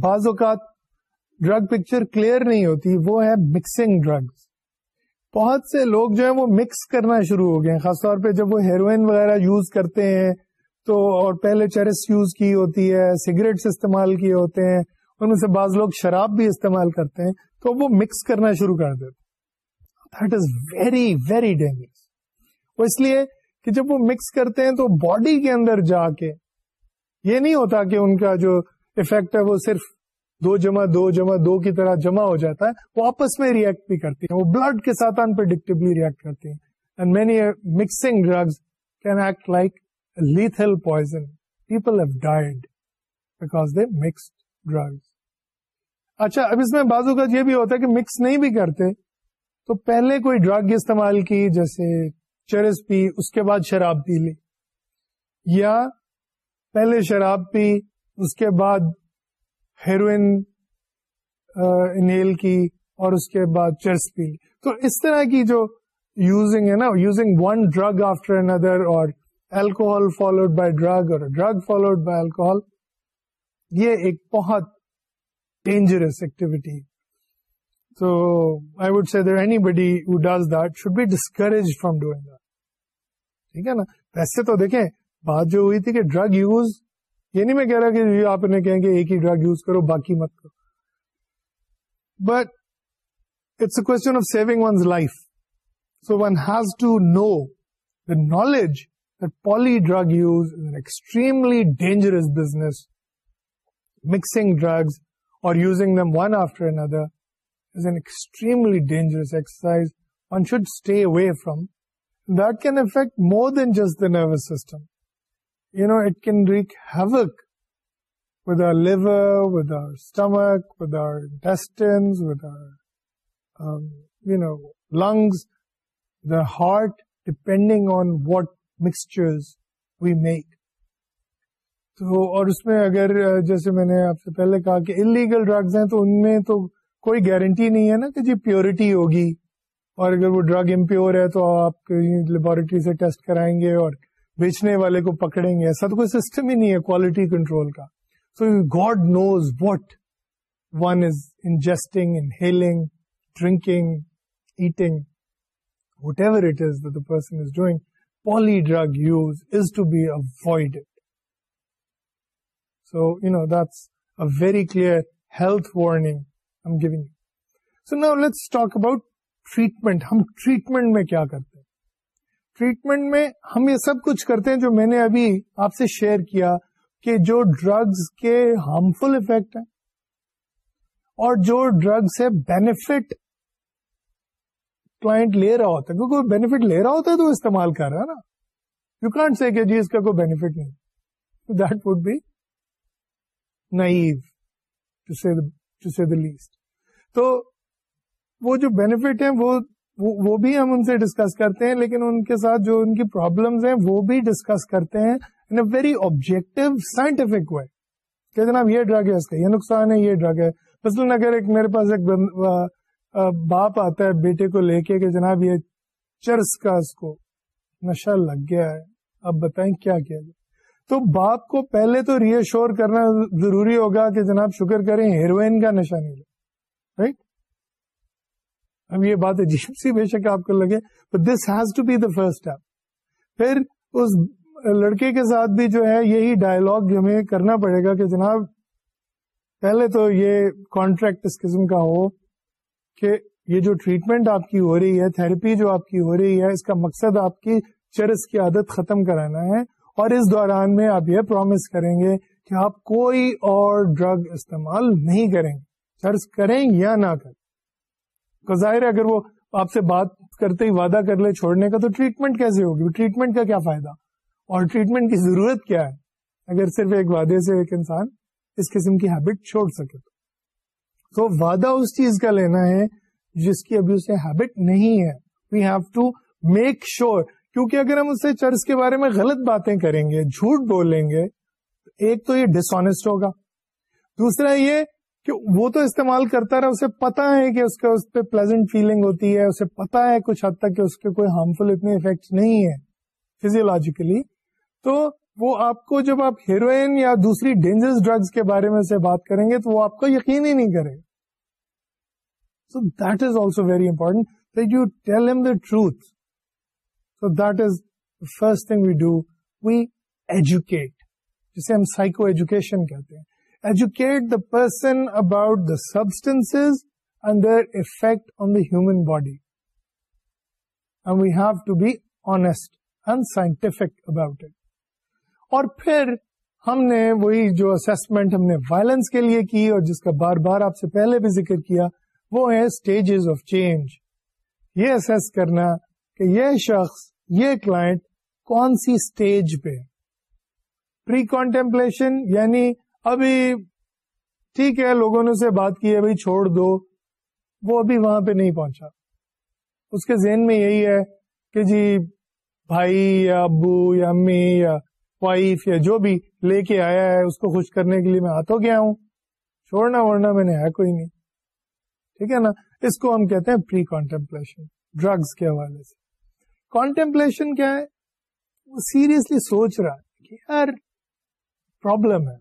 بعض اوقات ڈرگ پکچر کلیئر نہیں ہوتی وہ ہے مکسنگ ڈرگس بہت سے لوگ جو ہیں وہ مکس کرنا شروع ہو گئے ہیں خاص طور پہ جب وہ ہیروئن وغیرہ یوز کرتے ہیں تو اور پہلے چرس یوز کی ہوتی ہے سگریٹس استعمال کیے ہوتے ہیں ان میں سے بعض لوگ شراب بھی استعمال کرتے ہیں تو وہ مکس کرنا شروع کر دیتے that is very very dangerous وہ اس لیے کہ جب وہ مکس کرتے ہیں تو باڈی کے اندر جا کے یہ نہیں ہوتا کہ ان کا جو افیکٹ ہے وہ صرف دو جمع دو جمع دو کی طرح جمع ہو جاتا ہے وہ آپس میں ریئیکٹ بھی کرتے ہیں وہ بلڈ کے ساتھ انپرڈکٹیبلی ریئیکٹ کرتے ہیں and many mixing can act like poison people have died because they اچھا اب اس میں بازو کا یہ بھی ہوتا ہے کہ مکس نہیں بھی کرتے تو پہلے کوئی ڈرگ استعمال کی جیسے چرس پی اس کے بعد شراب پی لی یا پہلے شراب پی اس کے بعد ہیروئن انیل کی اور اس کے بعد پی لی تو اس طرح کی جو یوزنگ ہے نا using one drug after another اور ڈرگ فالوڈ بائی الکوہول یہ ایک بہت ڈینجرس ایکٹیویٹی تو I would see there anybody who does that should be discouraged from doing دیکھ ویسے تو دیکھیں بات جو ہوئی تھی کہ ڈرگ یوز یہ نہیں میں کہہ رہا کہ آپ کہیں کہ ایک ہی ڈرگ یوز کرو باقی مت کرو but it's a question of saving one's life so one has to know the knowledge the poly drug extremely dangerous business mixing drugs اور use them one after another is an extremely dangerous exercise one should stay away from them affect more than just the nervous system you know it lungs, the heart depending on what mixture we make تو اور اس میں اگر جیسے میں نے آپ سے پہلے کہا کہ انلیگل ڈرگز ہیں تو ان میں تو کوئی گارنٹی نہیں ہے نا کہ جی پیورٹی ہوگی اور اگر وہ ڈرگ امپیور ہے تو آپ لیبوریٹری سے ٹیسٹ کرائیں گے اور بیچنے والے کو پکڑیں گے ایسا تو کوئی سسٹم ہی نہیں ہے کوالٹی کنٹرول کا so God knows what one is ingesting inhaling drinking eating whatever it is the person is doing poly drug is to be avoid so you know this a very clear health warning so now let's talk about treatment ہم treatment میں کیا کرتے treatment میں ہم یہ سب کچھ کرتے ہیں جو میں نے ابھی آپ سے شیئر کیا کہ جو ڈرگز کے ہارمفل افیکٹ ہیں اور جو سے بینیفٹ کلائنٹ لے رہا ہوتا ہے کیونکہ بینیفٹ لے رہا ہوتا ہے تو استعمال کر رہا ہے نا یو کانٹ سے کہ جی اس کا کوئی بینیفٹ نہیں that would be see to see the least تو وہ جو بینیفٹ ہیں وہ وہ بھی ہم ان سے ڈسکس کرتے ہیں لیکن ان کے ساتھ جو ان کی پرابلمس ہیں وہ بھی ڈسکس کرتے ہیں in a very objective scientific way کہ جناب یہ ڈرگ ہے اس کا یہ نقصان ہے یہ ڈرگ ہے مثلاً باپ آتا ہے بیٹے کو لے کے کہ جناب یہ چرس کا اس کو نشا لگ گیا ہے اب بتائیں کیا کیا جائے تو باپ کو پہلے تو ایشور کرنا ضروری ہوگا کہ جناب شکر کریں ہیروئن کا نشا نہیں لے رائٹ ہم یہ بات عجیب سی بے شک آپ کو لگے but this has to be the first پھر اس لڑکے کے ساتھ بھی جو ہے یہی ڈائلگ ہمیں کرنا پڑے گا کہ جناب پہلے تو یہ کانٹریکٹ اس قسم کا ہو کہ یہ جو ٹریٹمنٹ آپ کی ہو رہی ہے تھراپی جو آپ کی ہو رہی ہے اس کا مقصد آپ کی چرس کی عادت ختم کرانا ہے اور اس دوران میں آپ یہ پرومس کریں گے کہ آپ کوئی اور ڈرگ استعمال نہیں کریں گے چرس کریں یا نہ کریں ظاہر ہے اگر وہ آپ سے بات کرتے ہی وعدہ کر لے چھوڑنے کا تو ٹریٹمنٹ کیسے ہوگی ٹریٹمنٹ کا کیا فائدہ اور ٹریٹمنٹ کی ضرورت کیا ہے اگر صرف ایک وعدے سے ایک انسان اس قسم کی ہیبٹ چھوڑ سکے تو so, وعدہ اس چیز کا لینا ہے جس کی ابھی اسے ہیبٹ نہیں ہے we have to make sure کیونکہ اگر ہم اسے چرس کے بارے میں غلط باتیں کریں گے جھوٹ بولیں گے ایک تو یہ ڈسونیسٹ ہوگا دوسرا یہ کہ وہ تو استعمال کرتا رہا اسے پتا ہے کہ اس کا اس پہ پلیزنٹ فیلنگ ہوتی ہے اسے پتا ہے کچھ حد تک کہ اس کے کوئی ہارمفل اتنے افیکٹ نہیں ہے فیزیولوجیکلی تو وہ آپ کو جب آپ ہیروئن یا دوسری ڈینجرس ڈرگس کے بارے میں سے بات کریں گے تو وہ آپ کو یقین ہی نہیں کرے so that is also very important that you tell them the truth so that is first thing we do we educate جسے ہم سائیکو ایجوکیشن کہتے ہیں educate the person about the substance effect effect on the human body we have to be honest and scientific about it اور پھر ہم نے وہی جو اسسمنٹ ہم نے وائلنس کے لیے کی اور جس کا بار بار آپ سے پہلے بھی ذکر کیا وہ ہے اسٹیجز آف چینج یہ اسس کرنا کہ یہ شخص یہ کلائنٹ کون سی اسٹیج پہ پری کانٹمپلیشن یعنی ابھی ٹھیک ہے لوگوں نے اسے بات کی ہے بھائی چھوڑ دو وہ ابھی وہاں پہ نہیں پہنچا اس کے ذہن میں یہی ہے کہ جی بھائی یا ابو یا امی یا وائف یا جو بھی لے کے آیا ہے اس کو خوش کرنے کے لیے میں ہاتھوں گیا ہوں چھوڑنا وڑنا میں نے ہے کوئی نہیں ٹھیک ہے نا اس کو ہم کہتے ہیں پری کانٹمپلیشن ڈرگس کے حوالے سے کانٹمپلیشن کیا ہے وہ سیریسلی سوچ رہا ہے کہ یار پرابلم ہے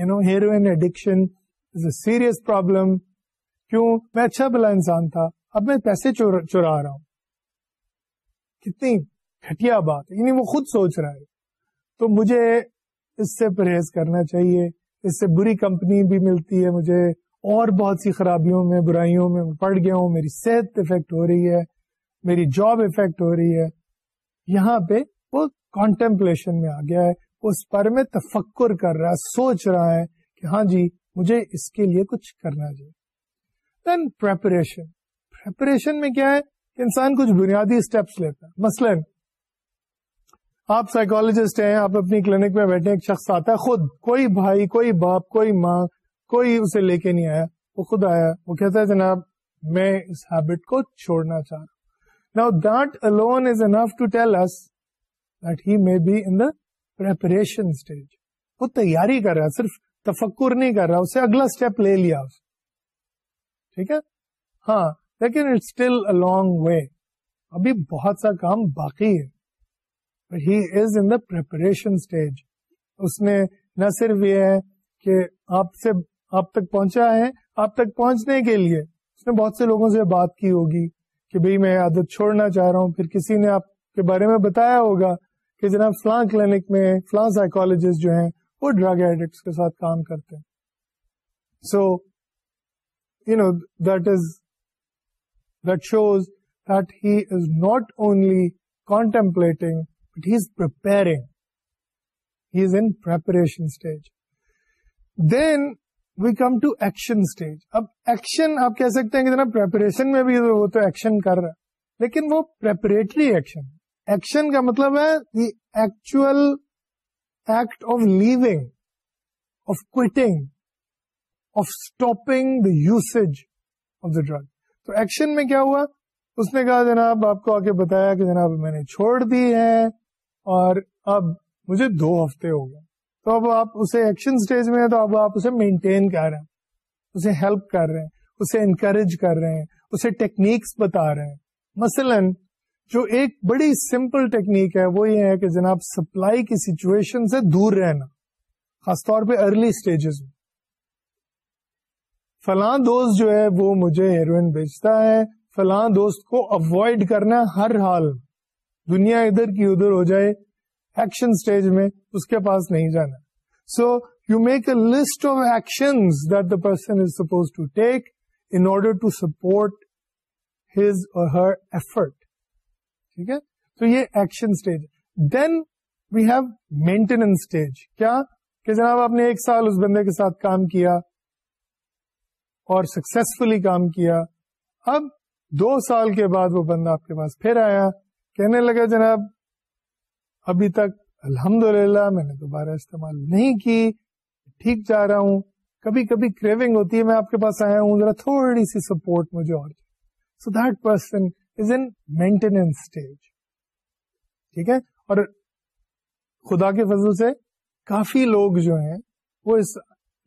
you know heroin addiction serious problem کیوں میں اچھا بلا انسان تھا اب میں پیسے چورا رہا ہوں کتنی گٹیا بات یعنی وہ خود سوچ رہا ہے تو مجھے اس سے پرہیز کرنا چاہیے اس سے بری کمپنی بھی ملتی ہے مجھے اور بہت سی خرابیوں میں برائیوں میں پڑ گیا ہوں میری صحت افیکٹ ہو رہی ہے میری جاب افیکٹ ہو رہی ہے یہاں پہ وہ کانٹمپلیشن میں آ گیا ہے اس پر میں تفکر کر رہا ہے سوچ رہا ہے کہ ہاں جی مجھے اس کے لیے کچھ کرنا چاہیے دین پریپریشن پریپریشن میں کیا ہے کہ انسان کچھ بنیادی اسٹیپس لیتا ہے مثلا آپ سائیکولوجسٹ ہیں آپ اپنی کلینک میں بیٹھے ایک شخص آتا ہے خود کوئی بھائی کوئی باپ کوئی ماں کوئی اسے لے کے نہیں آیا وہ خود آیا وہ کہتا ہے جناب میں اس ہیبٹ کو چھوڑنا چاہ رہا ہوں نا alone is enough to tell that he may be in the preparation stage وہ تیاری کر رہا صرف تفکر نہیں کر رہا اسے اگلا اسٹیپ لے لیا اس ٹھیک ہے ہاں لیکن اٹ اسٹل لانگ وے ابھی بہت سا کام باقی ہے he is in preparation stage اس نے نہ صرف یہ ہے کہ آپ سے آپ تک پہنچا ہے آپ تک پہنچنے کے لیے اس نے بہت سے لوگوں سے بات کی ہوگی کہ بھئی میں عادت چھوڑنا چاہ رہا ہوں پھر کسی نے آپ کے بارے میں بتایا ہوگا کہ جناب فلاں کلینک میں فلاں سائیکولوجسٹ جو ہیں وہ ڈرگ ایڈکٹس کے ساتھ کام کرتے ہیں so you know that that that is shows he is not only contemplating but he is is he in stage then we come to action stage اب ایکشن آپ کہہ سکتے ہیں کہ جناب پریپریشن میں بھی وہ تو ایکشن کر رہا ہے لیکن وہ پریپریٹری ایکشن ہے ایکشن کا مطلب ہے the actual use of the drug تو ایکشن میں کیا ہوا اس نے کہا جناب آپ کو آ کے بتایا کہ جناب میں نے چھوڑ دی ہے اور اب مجھے دو ہفتے ہو گئے تو اب آپ اسے ایکشن اسٹیج میں تو اب آپ اسے مینٹین کر رہے ہیں اسے ہیلپ کر رہے ہیں اسے انکریج کر رہے ہیں اسے ٹیکنیکس بتا رہے ہیں مثلاً جو ایک بڑی سمپل ٹیکنیک ہے وہ یہ ہے کہ جناب سپلائی کی سچویشن سے دور رہنا خاص طور پہ ارلی اسٹیجز میں فلاں دوست جو ہے وہ مجھے ہیروئن بیچتا ہے فلاں دوست کو اوائڈ کرنا ہر حال دنیا ادھر کی ادھر ہو جائے ایکشن اسٹیج میں اس کے پاس نہیں جانا so you make a list of action that the person is suppose to take in order to support his or her effort ٹھیک ہے تو یہ action stage stage then we have maintenance کیا کہ جناب آپ نے ایک سال اس بندے کے ساتھ کام کیا اور کام کیا اب دو سال کے بعد وہ بندہ آپ کے پاس پھر آیا کہنے لگا جناب ابھی تک الحمد للہ میں نے دوبارہ استعمال نہیں کی ٹھیک جا رہا ہوں کبھی کبھی کریونگ ہوتی ہے میں آپ کے پاس آیا ہوں ذرا تھوڑی سی سپورٹ مجھے اور so that person is maintenance stage ٹھیک ہے اور خدا کے فضل سے کافی لوگ جو ہیں وہ اس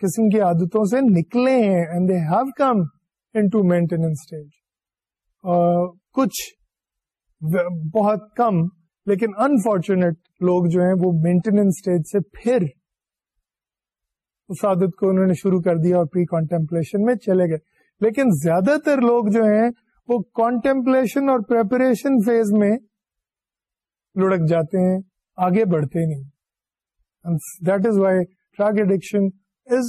قسم کی عادتوں سے نکلے ہیں and they have come into maintenance stage کچھ بہت کم لیکن انفارچونیٹ لوگ جو ہیں وہ مینٹیننس اسٹیج سے پھر اس عادت کو انہوں نے شروع کر دیا اور پری کانٹمپلیشن میں چلے گئے لیکن زیادہ تر لوگ جو ہیں وہ کانٹمپلیشن اور پریپریشن فیز میں لڑک جاتے ہیں آگے بڑھتے نہیں that is why drug addiction is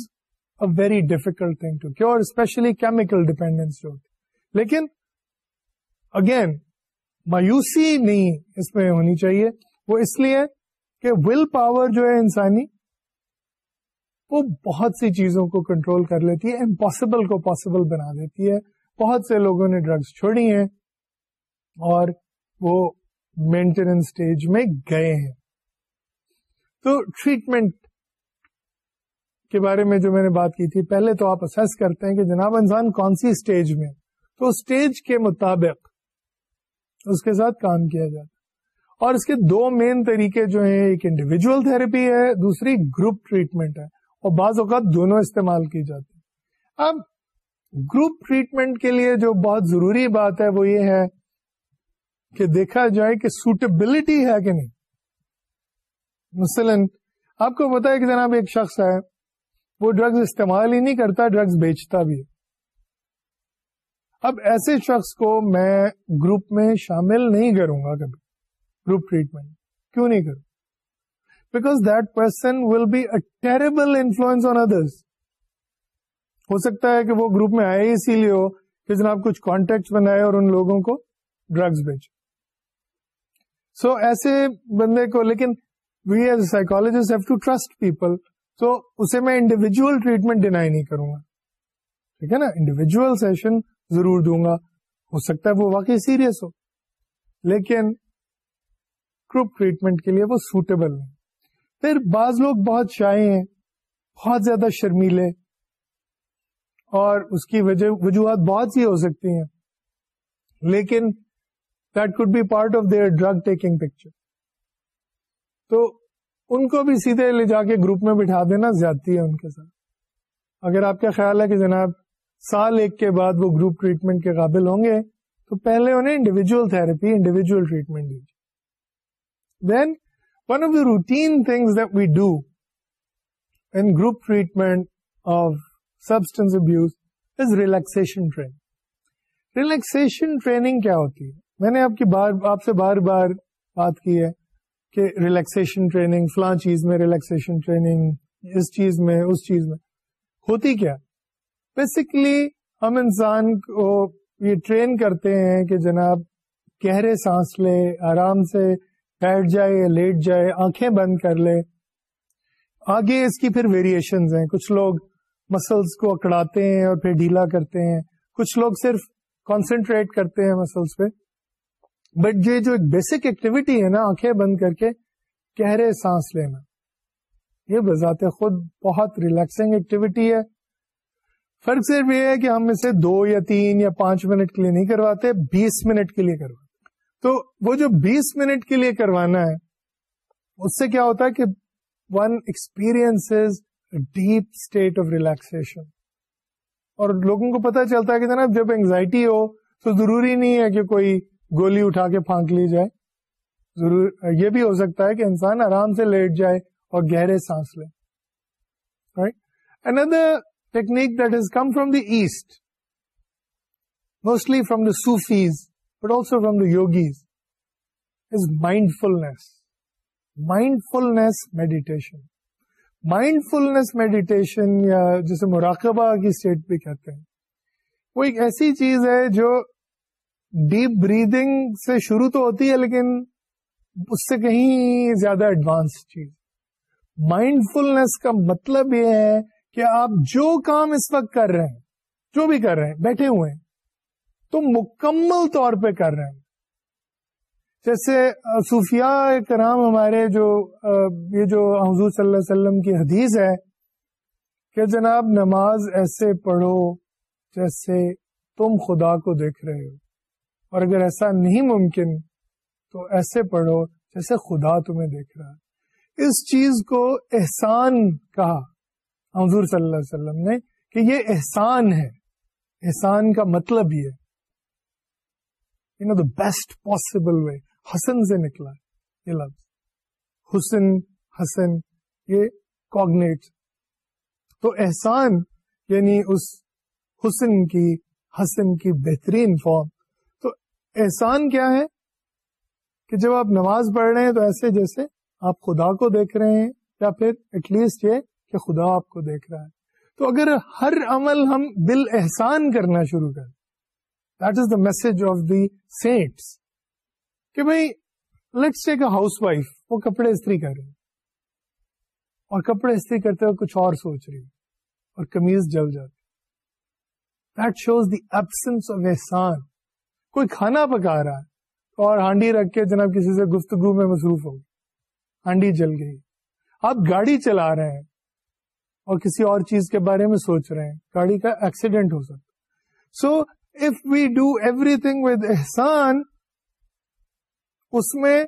a very difficult thing to cure especially chemical dependence ہوتی لیکن اگین مایوسی نہیں اس میں ہونی چاہیے وہ اس لیے کہ ول پاور جو ہے انسانی وہ بہت سی چیزوں کو کنٹرول کر لیتی ہے امپاسبل کو پاسبل بنا دیتی ہے بہت سے لوگوں نے ڈرگس چھوڑی ہیں اور وہ مینٹیننس اسٹیج میں گئے ہیں تو ٹریٹمنٹ کے بارے میں جو میں نے بات کی تھی پہلے تو آپ اسس کرتے ہیں کہ جناب انسان کون سی اسٹیج میں تو اسٹیج کے مطابق اس کے ساتھ کام کیا جائے اور اس کے دو مین طریقے جو ہیں ایک انڈیویجل تھراپی ہے دوسری گروپ ٹریٹمنٹ ہے اور بعض اوقات دونوں استعمال کی جاتی اب گروپ ٹریٹمنٹ کے لیے جو بہت ضروری بات ہے وہ یہ ہے کہ دیکھا جائے کہ سوٹیبلٹی ہے کہ نہیں مثلا آپ کو پتا ہے کہ جناب ایک شخص ہے وہ ڈرگز استعمال ہی نہیں کرتا ڈرگز بیچتا بھی اب ایسے شخص کو میں گروپ میں شامل نہیں کروں گا کبھی گروپ ٹریٹمنٹ کیوں نہیں کروں because that person will be a terrible influence on others ہو سکتا ہے کہ وہ گروپ میں آئے اسی لیے ہو کہ جناب کچھ کانٹیکٹ بنائے اور ان لوگوں کو ڈرگس بھیجے سو so, ایسے بندے کو لیکن we as have to trust people تو اسے میں انڈیویجل ٹریٹمنٹ ڈینائی نہیں کروں گا ٹھیک ہے نا انڈیویجل سیشن ضرور دوں گا ہو سکتا ہے وہ واقعی سیریس ہو لیکن گروپ ٹریٹمنٹ کے لیے وہ سوٹیبل نہیں پھر بعض لوگ بہت شائع ہیں بہت زیادہ شرمیلے اور اس کی وجوہات بہت سی ہو سکتی ہیں لیکن that could be part of their drug taking picture تو ان کو بھی سیدھے لے جا کے گروپ میں بٹھا دینا زیادتی ہے ان کے ساتھ اگر آپ کا خیال ہے کہ جناب سال ایک کے بعد وہ گروپ ٹریٹمنٹ کے قابل ہوں گے تو پہلے انہیں انڈیویجل تھراپی انڈیویجل ٹریٹمنٹ دیجیے then one of the routine things we do in group treatment of substance relaxation is relaxation training کیا ہوتی ہے میں نے آپ کی بار آپ سے بار بار بات کی ہے کہ ریلیکسیشن فلاں چیز میں ٹریننگ اس چیز میں اس چیز میں ہوتی کیا بیسکلی ہم انسان کو یہ ٹرین کرتے ہیں کہ جناب گہرے سانس لے آرام سے بیٹھ جائے یا لیٹ جائے آنکھیں بند کر لے آگے اس کی پھر ویریشنز ہیں کچھ لوگ مسلس کو اکڑاتے ہیں اور پھر ڈھیلا کرتے ہیں کچھ لوگ صرف کانسنٹریٹ کرتے ہیں مسلس پہ بٹ یہ جو ایک بیسک ایکٹیویٹی ہے نا آنکھیں بند کر کے گہرے سانس لینا یہ بذات خود بہت ریلیکسنگ ایکٹیویٹی ہے فرق صرف یہ ہے کہ ہم اسے دو یا تین یا پانچ منٹ کے لیے نہیں کرواتے بیس منٹ کے لیے کرواتے تو وہ جو بیس منٹ کے لیے کروانا ہے اس سے کیا ہوتا ہے کہ one experience deep state of relaxation اور لوگوں کو پتا چلتا ہے کہ جناب جب اینگزائٹی ہو تو ضروری نہیں ہے کہ کوئی گولی اٹھا کے پھانک لی جائے ضرور یہ بھی ہو سکتا ہے کہ انسان آرام سے لیٹ جائے اور گہرے سانس لے right technique that has come from the east mostly from the Sufis but also from the yogis is mindfulness mindfulness meditation mindfulness meditation یا جسے مراقبہ کی اسٹیٹ بھی کہتے ہیں وہ ایک ایسی چیز ہے جو ڈیپ بریدنگ سے شروع تو ہوتی ہے لیکن اس سے کہیں زیادہ ایڈوانس چیز مائنڈ فلنس کا مطلب یہ ہے کہ آپ جو کام اس وقت کر رہے ہیں جو بھی کر رہے ہیں بیٹھے ہوئے ہیں تو مکمل طور پہ کر رہے ہیں جیسے صوفیاء کرام ہمارے جو یہ جو حضور صلی اللہ علیہ وسلم کی حدیث ہے کہ جناب نماز ایسے پڑھو جیسے تم خدا کو دیکھ رہے ہو اور اگر ایسا نہیں ممکن تو ایسے پڑھو جیسے خدا تمہیں دیکھ رہا ہے اس چیز کو احسان کہا حضور صلی اللہ علیہ وسلم نے کہ یہ احسان ہے احسان کا مطلب یہ no the best possible way حسن سے نکلا ہے یہ لفظ حسن حسن یہ کوگنیٹ تو احسان یعنی اس حسن کی حسن کی بہترین فارم تو احسان کیا ہے کہ جب آپ نماز پڑھ رہے ہیں تو ایسے جیسے آپ خدا کو دیکھ رہے ہیں یا پھر ایٹ لیسٹ یہ کہ خدا آپ کو دیکھ رہا ہے تو اگر ہر عمل ہم بال احسان کرنا شروع کریں that is the message of the saints کہ بھائی let's take a housewife وہ کپڑے استری کر رہی اور کپڑے استری کرتے ہوئے کچھ اور سوچ رہی اور کمیز جل جاتی احسان کوئی کھانا پکا رہا ہے اور ہانڈی رکھ کے جناب کسی سے گفتگو میں مصروف ہو ہانڈی جل گئی آپ گاڑی چلا رہے ہیں اور کسی اور چیز کے بارے میں سوچ رہے ہیں گاڑی کا ایکسیڈینٹ ہو سکتا so if we do everything with احسان اس میں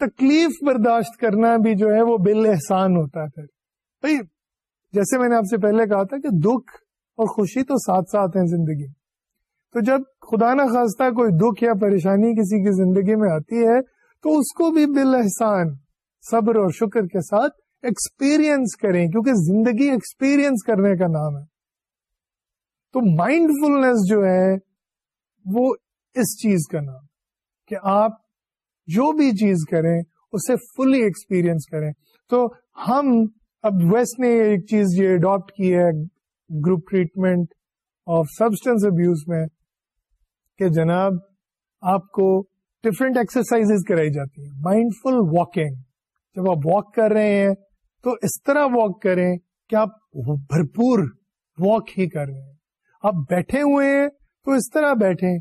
تکلیف برداشت کرنا بھی جو ہے وہ بال احسان ہوتا ہے پھر بھائی جیسے میں نے آپ سے پہلے کہا تھا کہ دکھ اور خوشی تو ساتھ ساتھ ہیں زندگی میں تو جب خدا نہ خاصتا کوئی دکھ یا پریشانی کسی کی زندگی میں آتی ہے تو اس کو بھی احسان صبر اور شکر کے ساتھ ایکسپیرینس کریں کیونکہ زندگی ایکسپیرئنس کرنے کا نام ہے تو مائنڈ فلنس جو ہے وہ اس چیز کا نام کہ آپ جو بھی چیز کریں اسے فلی ایکسپیرئنس کریں تو ہم اب ویسٹ نے ایک چیز یہ اڈاپٹ کی ہے group treatment of substance abuse میں کہ جناب آپ کو ڈفرینٹ ایکسرسائز کرائی جاتی ہیں مائنڈ فل واکنگ جب آپ واک کر رہے ہیں تو اس طرح واک کریں کہ آپ بھرپور واک ہی کر رہے ہیں آپ بیٹھے ہوئے ہیں تو اس طرح بیٹھے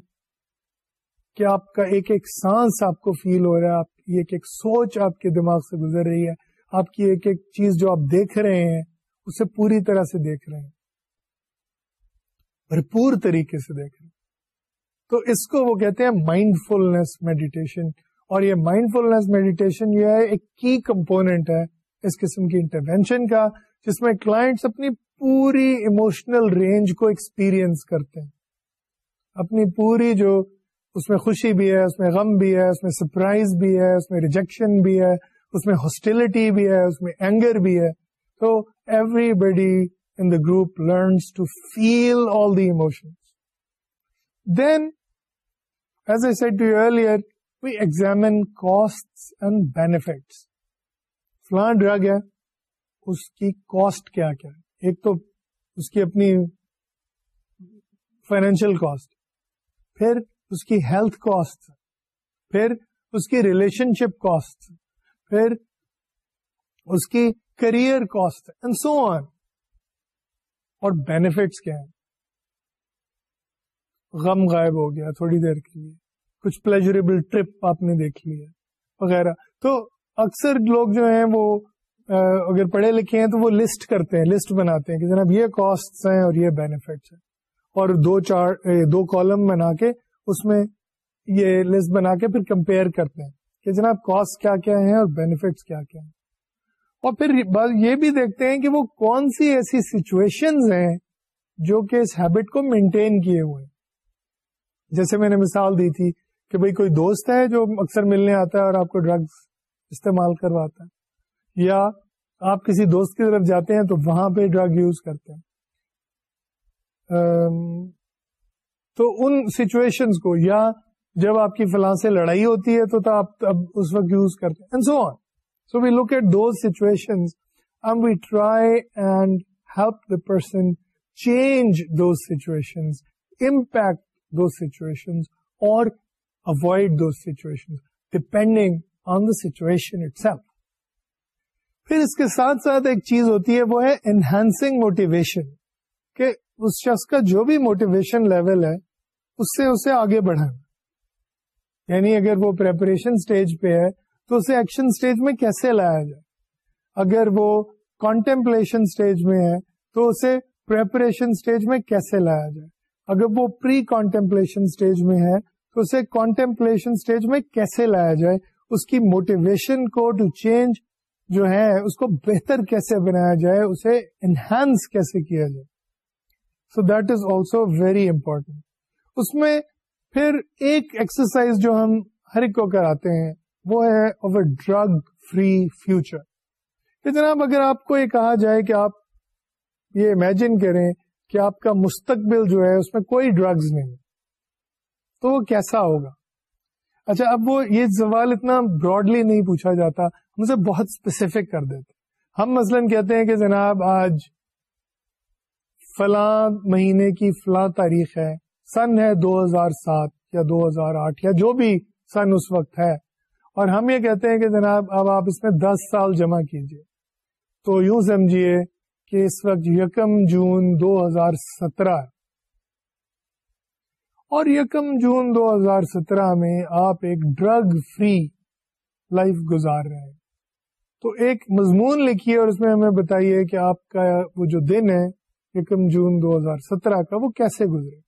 کہ آپ کا ایک ایک سانس آپ کو فیل ہو رہا ہے آپ کی ایک ایک سوچ آپ کے دماغ سے گزر رہی ہے آپ کی ایک ایک چیز جو آپ دیکھ رہے ہیں اسے پوری طرح سے دیکھ رہے ہیں بھرپور طریقے سے دیکھ رہے ہیں تو اس کو وہ کہتے ہیں مائنڈ فلنس میڈیٹیشن اور یہ مائنڈ فلنس میڈیٹیشن یہ ہے ایک کی کمپونیٹ ہے اس قسم کی انٹروینشن کا جس میں کلائنٹس اپنی پوری اموشنل رینج کو ایکسپیرئنس کرتے ہیں اپنی پوری جو اس میں خوشی بھی ہے اس میں غم بھی ہے اس میں سرپرائز بھی ہے اس میں ریجیکشن بھی ہے اس میں ہاسٹیلٹی بھی ہے اس میں اینگر بھی ہے تو everybody in the group learns to feel all the emotion then as I said to earlier we examine cost and benefits drug ہے اس کی کاسٹ کیا کیا ہے ایک تو اس کی اپنی فائنینشیل کاسٹ پھر اس اس کی کی ہیلتھ کاسٹ پھر ریلیشن شپ کاسٹ پھر اس کی career cost and so on اور بینیفٹس کیا ہیں غم غائب ہو گیا تھوڑی دیر کے لیے کچھ پلیزریبل ٹرپ آپ نے دیکھ لی ہے وغیرہ تو اکثر لوگ جو ہیں وہ اگر پڑھے لکھے ہیں تو وہ لسٹ کرتے ہیں لسٹ بناتے ہیں کہ جناب یہ کاسٹ ہیں اور یہ بینیفٹس ہیں اور دو چار دو کالم بنا کے اس میں یہ لسٹ بنا کے پھر کمپیئر کرتے ہیں کہ جناب کاسٹ کیا کیا ہیں اور کیا کیا ہیں اور پھر یہ بھی دیکھتے ہیں کہ وہ کون سی ایسی سچویشن جو کہ اس ہیبٹ کو مینٹین کیے ہوئے جیسے میں نے مثال دی تھی کہ بھئی کوئی دوست ہے جو اکثر ملنے آتا ہے اور آپ کو ڈرگس استعمال کرواتا ہے یا آپ کسی دوست کی طرف جاتے ہیں تو وہاں پہ ڈرگ یوز کرتے ہیں تو ان سچویشن کو یا جب آپ کی فلاں سے لڑائی ہوتی ہے تو آپ آپ اس وقت یوز کرتے ہیں so so on we try and help the person change those situation impact those situation or avoid those situation depending on the situation itself پھر اس کے ساتھ ساتھ ایک چیز ہوتی ہے وہ ہے انہینسنگ موٹیویشن کہ اس شخص کا جو بھی موٹیویشن لیول ہے اس سے اسے آگے بڑھانا یعنی اگر وہ پریپریشن سٹیج پہ ہے تو اسے ایکشن سٹیج میں کیسے لایا جائے اگر وہ کانٹمپلیشن سٹیج میں ہے تو اسے پریپریشن سٹیج میں کیسے لایا جائے اگر وہ پری کانٹمپلیشن سٹیج میں ہے تو اسے کانٹمپلیشن سٹیج میں کیسے لایا جائے اس کی موٹیویشن کو ٹو چینج جو ہے اس کو بہتر کیسے بنایا جائے اسے انہینس کیسے کیا جائے so that is also very important اس میں پھر ایک ایکسرسائز جو ہم ہر ایک کو کراتے ہیں وہ ہے ڈرگ فری فیوچر جناب اگر آپ کو یہ کہا جائے کہ آپ یہ امیجن کریں کہ آپ کا مستقبل جو ہے اس میں کوئی ڈرگز نہیں تو وہ کیسا ہوگا اچھا اب وہ یہ سوال اتنا براڈلی نہیں پوچھا جاتا ہم اسے بہت اسپیسیفک کر دیتے ہم مثلاً کہتے ہیں کہ جناب آج فلاں مہینے کی فلاں تاریخ ہے سن ہے دو ہزار سات یا دو ہزار آٹھ یا جو بھی سن اس وقت ہے اور ہم یہ کہتے ہیں کہ جناب اب آپ اس میں دس سال جمع کیجئے تو یوں سمجھیے کہ اس وقت یکم جون دو ہزار سترہ اور یکم جون دو ہزار سترہ میں آپ ایک ڈرگ فری لائف گزار رہے ہیں تو ایک مضمون لکھیے اور اس میں ہمیں بتائیے کہ آپ کا وہ جو دن ہے یکم جون دو ہزار سترہ کا وہ کیسے گزرے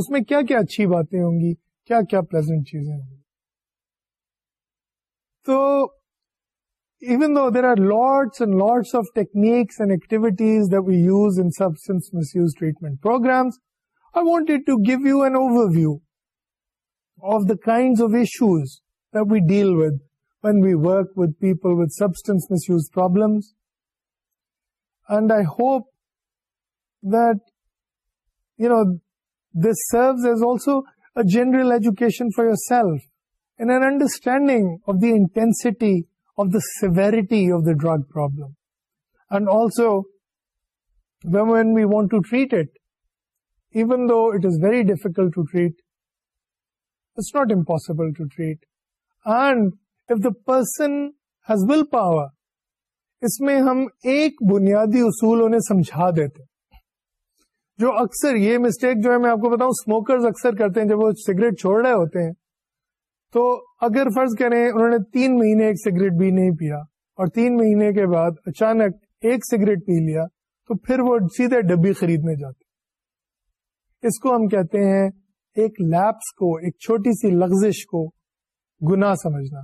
اس میں کیا کیا اچھی باتیں ہوں گی کیا کیا پلیزنٹ چیزیں ہوں گی تو even though there are lots lots of techniques and activities we use in misuse treatment programs I wanted to give you an overview of the kind of issues we deal with when we work with people with substance misuse And and I hope this serves as also a general education for yourself understanding of the intensity of the severity of the drug problem also Vim when we want to treat it even though it is very difficult to treat it's not impossible to treat and if the person has willpower اس میں ہم ایک بنیادی اصول انہیں سمجھا دیتے جو اکثر یہ مسٹیک جو ہے میں آپ کو بتاؤں اسموکرز اکثر کرتے ہیں جب وہ سگریٹ چھوڑ رہے ہوتے ہیں تو اگر فرض کریں انہوں نے تین مہینے ایک سگریٹ بھی نہیں پیا اور تین مہینے کے بعد اچانک ایک سگریٹ پی لیا تو پھر وہ سیدھے ڈبی خریدنے جاتے اس کو ہم کہتے ہیں ایک لیپس کو ایک چھوٹی سی لغزش کو گنا سمجھنا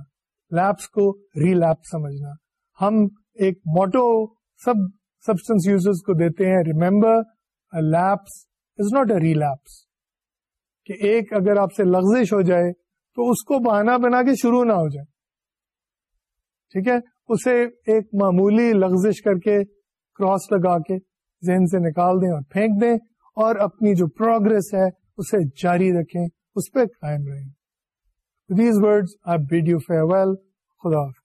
لیپس کو ری لیپس سمجھنا ہم ایک موٹو سب سبسٹنس یوزرز کو دیتے ہیں remember lapse is not a relapse کہ ایک اگر آپ سے لغزش ہو جائے تو اس کو بہانہ بنا کے شروع نہ ہو جائے ٹھیک ہے اسے ایک معمولی لغزش کر کے کراس لگا کے ذہن سے نکال دیں اور پھینک دیں اور اپنی جو پروگرس ہے اسے جاری رکھیں اس پہ قائم رہیں these word I you farewell خدا حافظ